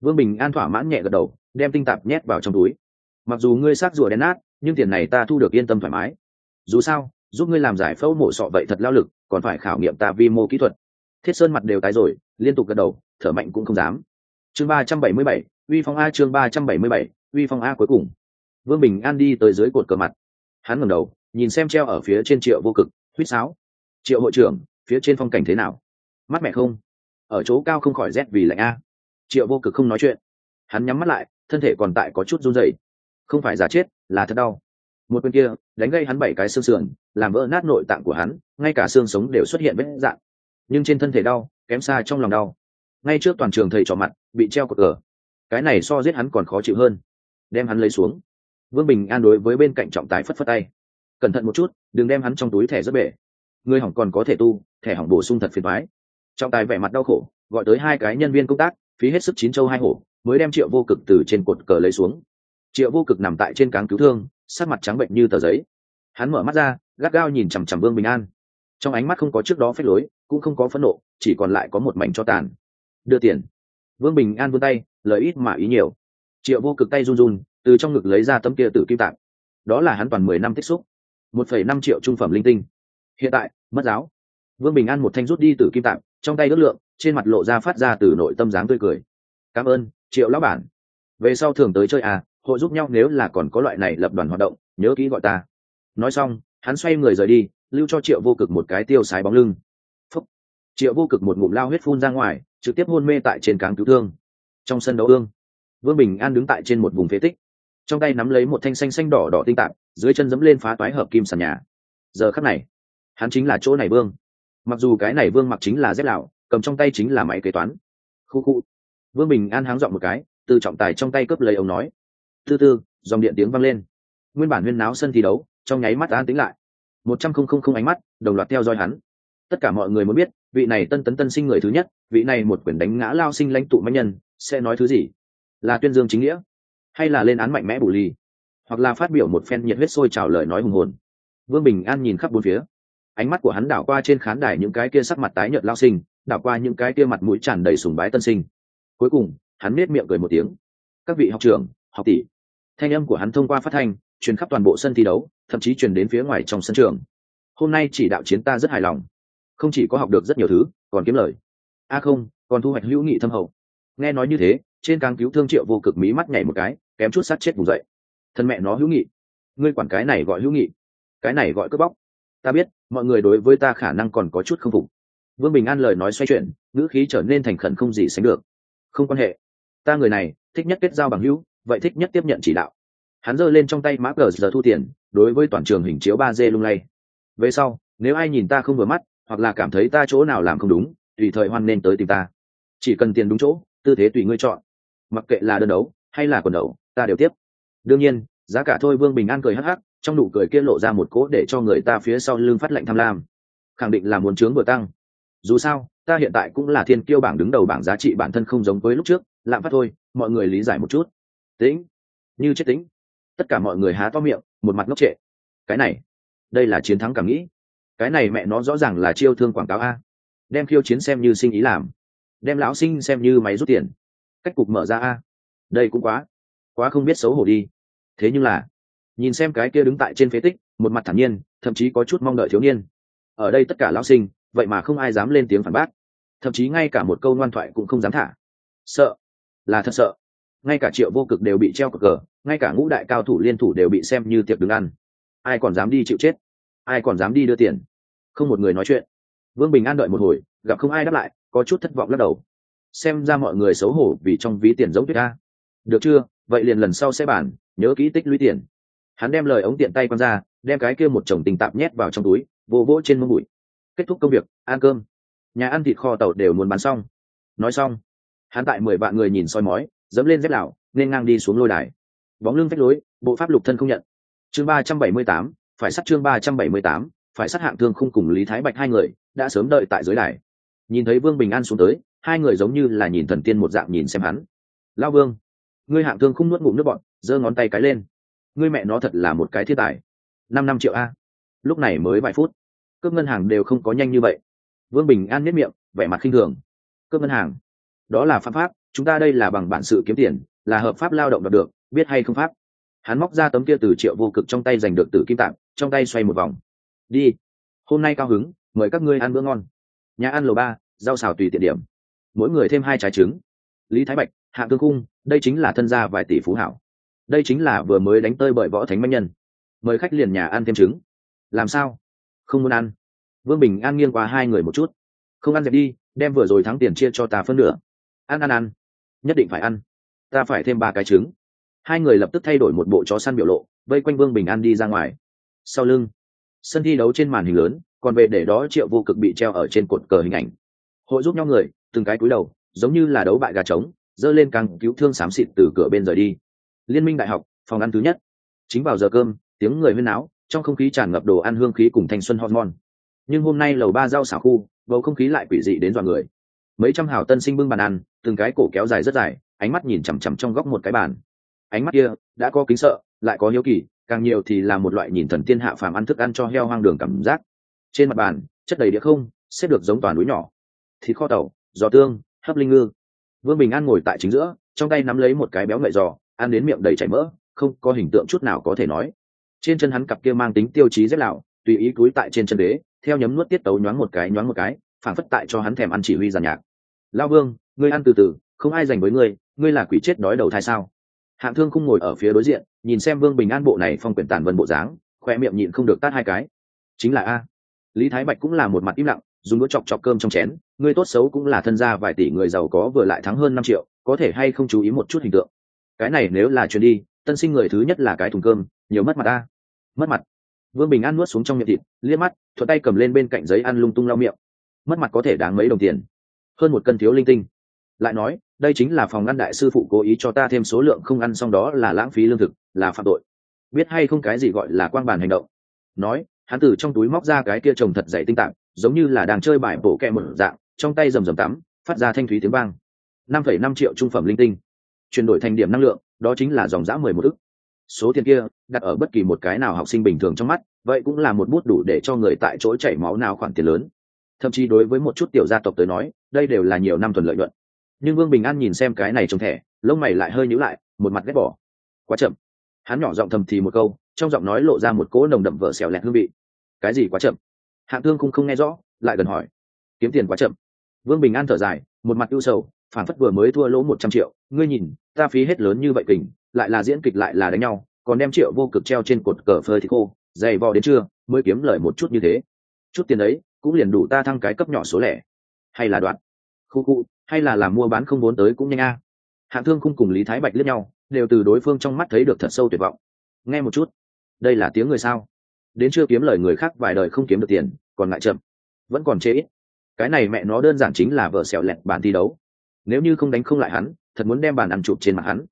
Vương bình an thỏa mãn nhẹ gật đầu, đem tinh tạp nhét vào trong túi. Mặc dù ngươi sắc rùa đen nát, nhưng tiền này ta thu được yên tâm thoải mái. Dù sao, giúp ngươi làm giải phẫu mổ sọ vậy thật lao lực, còn phải khảo nghiệm ta vi mô kỹ thuật. Thiết sơn mặt đều tái rồi liên tục gật đầu, thở mạnh cũng không dám. Chương ba trăm bảy mươi bảy, uy phong a chương ba trăm bảy mươi bảy, uy phong a cuối cùng. Vương bình an đi tới dưới cột cờ mặt. Hắn ngẩng đầu, nhìn xem treo ở phía trên triệu vô cực huýt sáo. Triệu hội trưởng, phía trên phong cảnh thế nào? Mắt mẹ không? Ở chỗ cao không khỏi rét vì lạnh a. Triệu vô cực không nói chuyện. Hắn nhắm mắt lại, thân thể còn tại có chút run rẩy. Không phải giả chết, là thật đau. Một bên kia, đánh gây hắn bảy cái xương sườn, làm vỡ nát nội tạng của hắn, ngay cả xương sống đều xuất hiện vết rạn nhưng trên thân thể đau kém xa trong lòng đau. Ngay trước toàn trường thầy trò mặt, bị treo cột cờ. Cái này so giết hắn còn khó chịu hơn. Đem hắn lấy xuống. Vương bình an đối với bên cạnh trọng tài phất phất tay. Cẩn thận một chút, đừng đem hắn trong túi thẻ rất bể. Người hỏng còn có thể tu, thẻ hỏng bổ sung thật phiền thoái trọng tài vẻ mặt đau khổ, gọi tới hai cái nhân viên công tác, phí hết sức chín châu hai hổ, mới đem triệu vô cực từ trên cột cờ lấy xuống. Triệu vô cực nằm tại trên cáng cứu thương, sắc mặt trắng bệnh như tờ giấy. Hắn mở mắt ra, gắt gao nhìn chằm chằm vương bình an. Trong ánh mắt không có trước đó phép lối cũng không có phẫn nộ, chỉ còn lại có một mảnh cho tàn. Đưa tiền. Vương bình an vươn tay, lời ít mà ý nhiều. Triệu vô cực tay run run, từ trong ngực lấy ra tấm kia tử kim tạp. Đó là hắn toàn mười năm tích xúc. Một phẩy năm triệu trung phẩm linh tinh. Hiện tại, mất giáo. Vương bình an một thanh rút đi tử kim tạp, trong tay ước lượng, trên mặt lộ ra phát ra từ nội tâm dáng tươi cười. Cảm ơn, triệu lão bản. Về sau thường tới chơi à hội giúp nhau nếu là còn có loại này lập đoàn hoạt động, nhớ kỹ gọi ta. Nói xong, hắn xoay người rời đi, lưu cho triệu vô cực một cái tiêu sái bóng lưng triệu vô cực một ngụm lao huyết phun ra ngoài, trực tiếp hôn mê tại trên cáng cứu thương. Trong sân đấu ương, vương bình an đứng tại trên một vùng phế tích. Trong tay nắm lấy một thanh xanh xanh đỏ đỏ tinh tạp dưới chân dẫm lên phá toái hợp kim sàn nhà. Giờ khắc này, hắn chính là chỗ này vương. Mặc dù cái này vương mặc chính là dép lạo cầm trong tay chính là máy kế toán. Khu khu. Vương bình an háng dọn một cái, từ trọng tài trong tay cướp lấy ông nói. Từ tư, dòng điện tiếng vang lên. Nguyên bản huyên náo sân thi đấu, trong nháy mắt an tính lại. Một trăm không không không ánh mắt, đồng loạt theo dõi hắn. Tất cả mọi người muốn biết vị này tân tấn tân sinh người thứ nhất, vị này một quyền đánh ngã lao sinh lãnh tụ mạnh nhân, sẽ nói thứ gì? Là tuyên dương chính nghĩa? Hay là lên án mạnh mẽ bù ly hoặc là phát biểu một phen nhiệt huyết sôi trào lời nói hùng hồn? Vương bình an nhìn khắp bốn phía. Ánh mắt của hắn đảo qua trên khán đài những cái kia sắc mặt tái nhợt lao sinh, đảo qua những cái kia mặt mũi tràn đầy sùng bái tân sinh. Cuối cùng, hắn nết miệng cười một tiếng. Các vị học trưởng, học tỷ. Thanh âm của hắn thông qua phát thanh, truyền khắp toàn bộ sân thi đấu, thậm chí truyền đến phía ngoài trong sân trường. Hôm nay chỉ đạo chiến ta rất hài lòng không chỉ có học được rất nhiều thứ, còn kiếm lời. A không, còn thu hoạch hữu nghị thâm hậu. Nghe nói như thế, trên càng cứu thương triệu vô cực mí mắt nhảy một cái, kém chút sát chết vùng dậy. Thân mẹ nó hữu nghị. Ngươi quản cái này gọi hữu nghị. Cái này gọi cướp bóc. Ta biết, mọi người đối với ta khả năng còn có chút không phục. Vương bình an lời nói xoay chuyển, ngữ khí trở nên thành khẩn không gì sánh được. Không quan hệ. Ta người này, thích nhất kết giao bằng hữu, vậy thích nhất tiếp nhận chỉ đạo. Hắn giơ lên trong tay mã cờ giờ thu tiền, đối với toàn trường hình chiếu ba d lung lay. Về sau, nếu ai nhìn ta không vừa mắt hoặc là cảm thấy ta chỗ nào làm không đúng, tùy thời hoan nên tới tìm ta. Chỉ cần tiền đúng chỗ, tư thế tùy ngươi chọn. Mặc kệ là đơn đấu, hay là quần đấu, ta đều tiếp. Đương nhiên, giá cả thôi, vương bình an cười hắc hắc, trong nụ cười kia lộ ra một cỗ để cho người ta phía sau lưng phát lệnh tham lam. Khẳng định là muốn chướng vừa tăng. Dù sao, ta hiện tại cũng là thiên kiêu bảng đứng đầu bảng giá trị bản thân không giống với lúc trước, lạm phát thôi, mọi người lý giải một chút. Tĩnh như chết tính. tất cả mọi người há to miệng, một mặt ngốc trệ. Cái này, đây là chiến thắng cảm nghĩ cái này mẹ nó rõ ràng là chiêu thương quảng cáo a. Đem khiêu chiến xem như sinh ý làm. Đem lão sinh xem như máy rút tiền. Cách cục mở ra a. Đây cũng quá quá không biết xấu hổ đi. Thế nhưng là, nhìn xem cái kia đứng tại trên phế tích, một mặt thản nhiên, thậm chí có chút mong đợi thiếu niên. Ở đây tất cả lão sinh, vậy mà không ai dám lên tiếng phản bác. Thậm chí ngay cả một câu ngoan thoại cũng không dám thả. Sợ, là thật sợ. Ngay cả triệu vô cực đều bị treo cờ cờ ngay cả ngũ đại cao thủ liên thủ đều bị xem như tiệc đứng ăn. Ai còn dám đi chịu chết? Ai còn dám đi đưa tiền? Không một người nói chuyện. Vương bình an đợi một hồi, gặp không ai đáp lại, có chút thất vọng lắc đầu. Xem ra mọi người xấu hổ vì trong ví tiền giống tuyết ca được chưa? Vậy liền lần sau sẽ bàn nhớ kỹ tích lũy tiền. Hắn đem lời ống tiện tay q ra, đem cái kia một chồng tình tạp nhét vào trong túi, vô vỗ trên mông bụi. Kết thúc công việc, ăn cơm. Nhà ăn thịt kho tàu đều muốn bán xong. Nói xong, hắn tại mười vạn người nhìn soi mói, dẫm lên dép lào nên ngang đi xuống lôi đài. Bóng lưng phách lối, bộ pháp lục thân không nhận. Chương ba trăm bảy mươi tám, phải sắt chương ba trăm bảy mươi tám phải sát hạng thương không cùng lý thái bạch hai người, đã sớm đợi tại dưới đài. Nhìn thấy vương bình an xuống tới, hai người giống như là nhìn thần tiên một dạng nhìn xem hắn. Lao vương, ngươi hạng thương không nuốt ngụm nước bọn giơ ngón tay cái lên. Ngươi mẹ nó thật là một cái thiên tài. Năm năm triệu a. Lúc này mới vài phút, cướp ngân hàng đều không có nhanh như vậy. Vương bình an nếp miệng, vẻ mặt khinh thường. Cướp ngân hàng, đó là pháp pháp, chúng ta đây là bằng bản sự kiếm tiền, là hợp pháp lao động đạt được, biết hay không pháp? Hắn móc ra tấm kia từ triệu vô cực trong tay giành được từ kim tạng, trong tay xoay một vòng đi. Hôm nay cao hứng, mời các ngươi ăn bữa ngon. Nhà ăn lầu ba, rau xào tùy tiện điểm. Mỗi người thêm hai trái trứng. Lý thái bạch, hạ cương cung đây chính là thân gia vài tỷ phú hảo. Đây chính là vừa mới đánh tơi bởi võ thánh manh nhân. Mời khách liền nhà ăn thêm trứng. Làm sao? Không muốn ăn. Vương bình an nghiêng qua hai người một chút. Không ăn dẹp đi, đem vừa rồi thắng tiền chia cho ta phân nửa. Ăn ăn ăn. Nhất định phải ăn. Ta phải thêm ba cái trứng. Hai người lập tức thay đổi một bộ chó săn biểu lộ, vây quanh vương bình an đi ra ngoài. Sau lưng sân thi đấu trên màn hình lớn, còn về để đó triệu vô cực bị treo ở trên cột cờ hình ảnh. Hội giúp nhau người, từng cái cúi đầu, giống như là đấu bại gà trống dơ lên càng cứu thương xám xịt từ cửa bên rời đi. Liên minh đại học, phòng ăn thứ nhất. Chính vào giờ cơm, tiếng người huyên náo, trong không khí tràn ngập đồ ăn hương khí cùng thanh xuân hormone. Nhưng hôm nay lầu ba rau xảo khu, bầu không khí lại quỷ dị đến dọa người. Mấy trăm hào tân sinh bưng bàn ăn, từng cái cổ kéo dài rất dài, ánh mắt nhìn chằm chằm trong góc một cái bàn. Ánh mắt kia, đã có kính sợ, lại có hiếu kỳ càng nhiều thì là một loại nhìn thần tiên hạ phàm ăn thức ăn cho heo hoang đường cảm giác. Trên mặt bàn, chất đầy đĩa không, xếp được giống toàn núi nhỏ. Thịt kho tàu, giò tương, hấp linh ngư. Vương bình an ngồi tại chính giữa, trong tay nắm lấy một cái béo ngậy giò, ăn đến miệng đầy chảy mỡ, không có hình tượng chút nào có thể nói. Trên chân hắn cặp kia mang tính tiêu chí rất lạo, tùy ý túi tại trên chân đế, theo nhấm nuốt tiết tấu nhoáng một cái nhoáng một cái, phản phất tại cho hắn thèm ăn chỉ huy giàn nhạc. Lao vương, ngươi ăn từ từ, không ai dành với ngươi ngươi là quỷ chết đói đầu thai sao? Hạng thương không ngồi ở phía đối diện, nhìn xem vương bình an bộ này phong quyển tàn vân bộ dáng, khoe miệng nhịn không được tát hai cái. Chính là a. Lý thái bạch cũng là một mặt im lặng, dùng đũa chọc chọc cơm trong chén ngươi tốt xấu cũng là thân gia vài tỷ người giàu có vừa lại thắng hơn năm triệu, có thể hay không chú ý một chút hình tượng. Cái này nếu là chuyến đi, tân sinh người thứ nhất là cái thùng cơm, nhiều mất mặt a. Mất mặt. Vương bình an nuốt xuống trong miệng thịt, liếc mắt, thuận tay cầm lên bên cạnh giấy ăn lung tung lau miệng. Mất mặt có thể đáng mấy đồng tiền. Hơn một cân thiếu linh tinh. Lại nói đây chính là phòng ngăn đại sư phụ cố ý cho ta thêm số lượng không ăn xong đó là lãng phí lương thực, là phạm tội. Biết hay không cái gì gọi là quang bản hành động? Nói, hắn từ trong túi móc ra cái kia trồng thật dày tinh tạng, giống như là đang chơi bài bổ kẹ một dạng, trong tay rầm rầm tắm, phát ra thanh thúy tiếng vang. Năm phẩy năm triệu trung phẩm linh tinh. Chuyển đổi thành điểm năng lượng, đó chính là dòng giã mười một ức. Số tiền kia, đặt ở bất kỳ một cái nào học sinh bình thường trong mắt, vậy cũng là một bút đủ để cho người tại chỗ chảy máu nào khoản tiền lớn. Thậm chí đối với một chút tiểu gia tộc tới nói, đây đều là nhiều năm thuần lợi nhuận nhưng vương bình an nhìn xem cái này trong thẻ, lông mày lại hơi nhíu lại, một mặt ghét bỏ. Quá chậm. Hắn nhỏ giọng thầm thì một câu, trong giọng nói lộ ra một cỗ nồng đậm vợ xẻo lẹt hương vị. Cái gì quá chậm? Hạng thương cũng không nghe rõ, lại gần hỏi. Kiếm tiền quá chậm. Vương bình an thở dài, một mặt ưu sầu, phản phất vừa mới thua lỗ một trăm triệu. Ngươi nhìn, ta phí hết lớn như vậy kình, lại là diễn kịch lại là đánh nhau, còn đem triệu vô cực treo trên cột cờ phơi thì khô, dày vò đến trưa, mới kiếm lời một chút như thế. Chút tiền ấy, cũng liền đủ ta thăng cái cấp nhỏ số lẻ. Hay là đoạn? Khu khu hay là làm mua bán không muốn tới cũng nhanh a. Hạng thương không cùng lý thái bạch lướt nhau, đều từ đối phương trong mắt thấy được thật sâu tuyệt vọng. Nghe một chút, đây là tiếng người sao? Đến chưa kiếm lời người khác vài đời không kiếm được tiền, còn lại chậm. Vẫn còn chê ít. Cái này mẹ nó đơn giản chính là vợ xẻo lẹt bàn thi đấu. Nếu như không đánh không lại hắn, thật muốn đem bàn ăn chụp trên mặt hắn.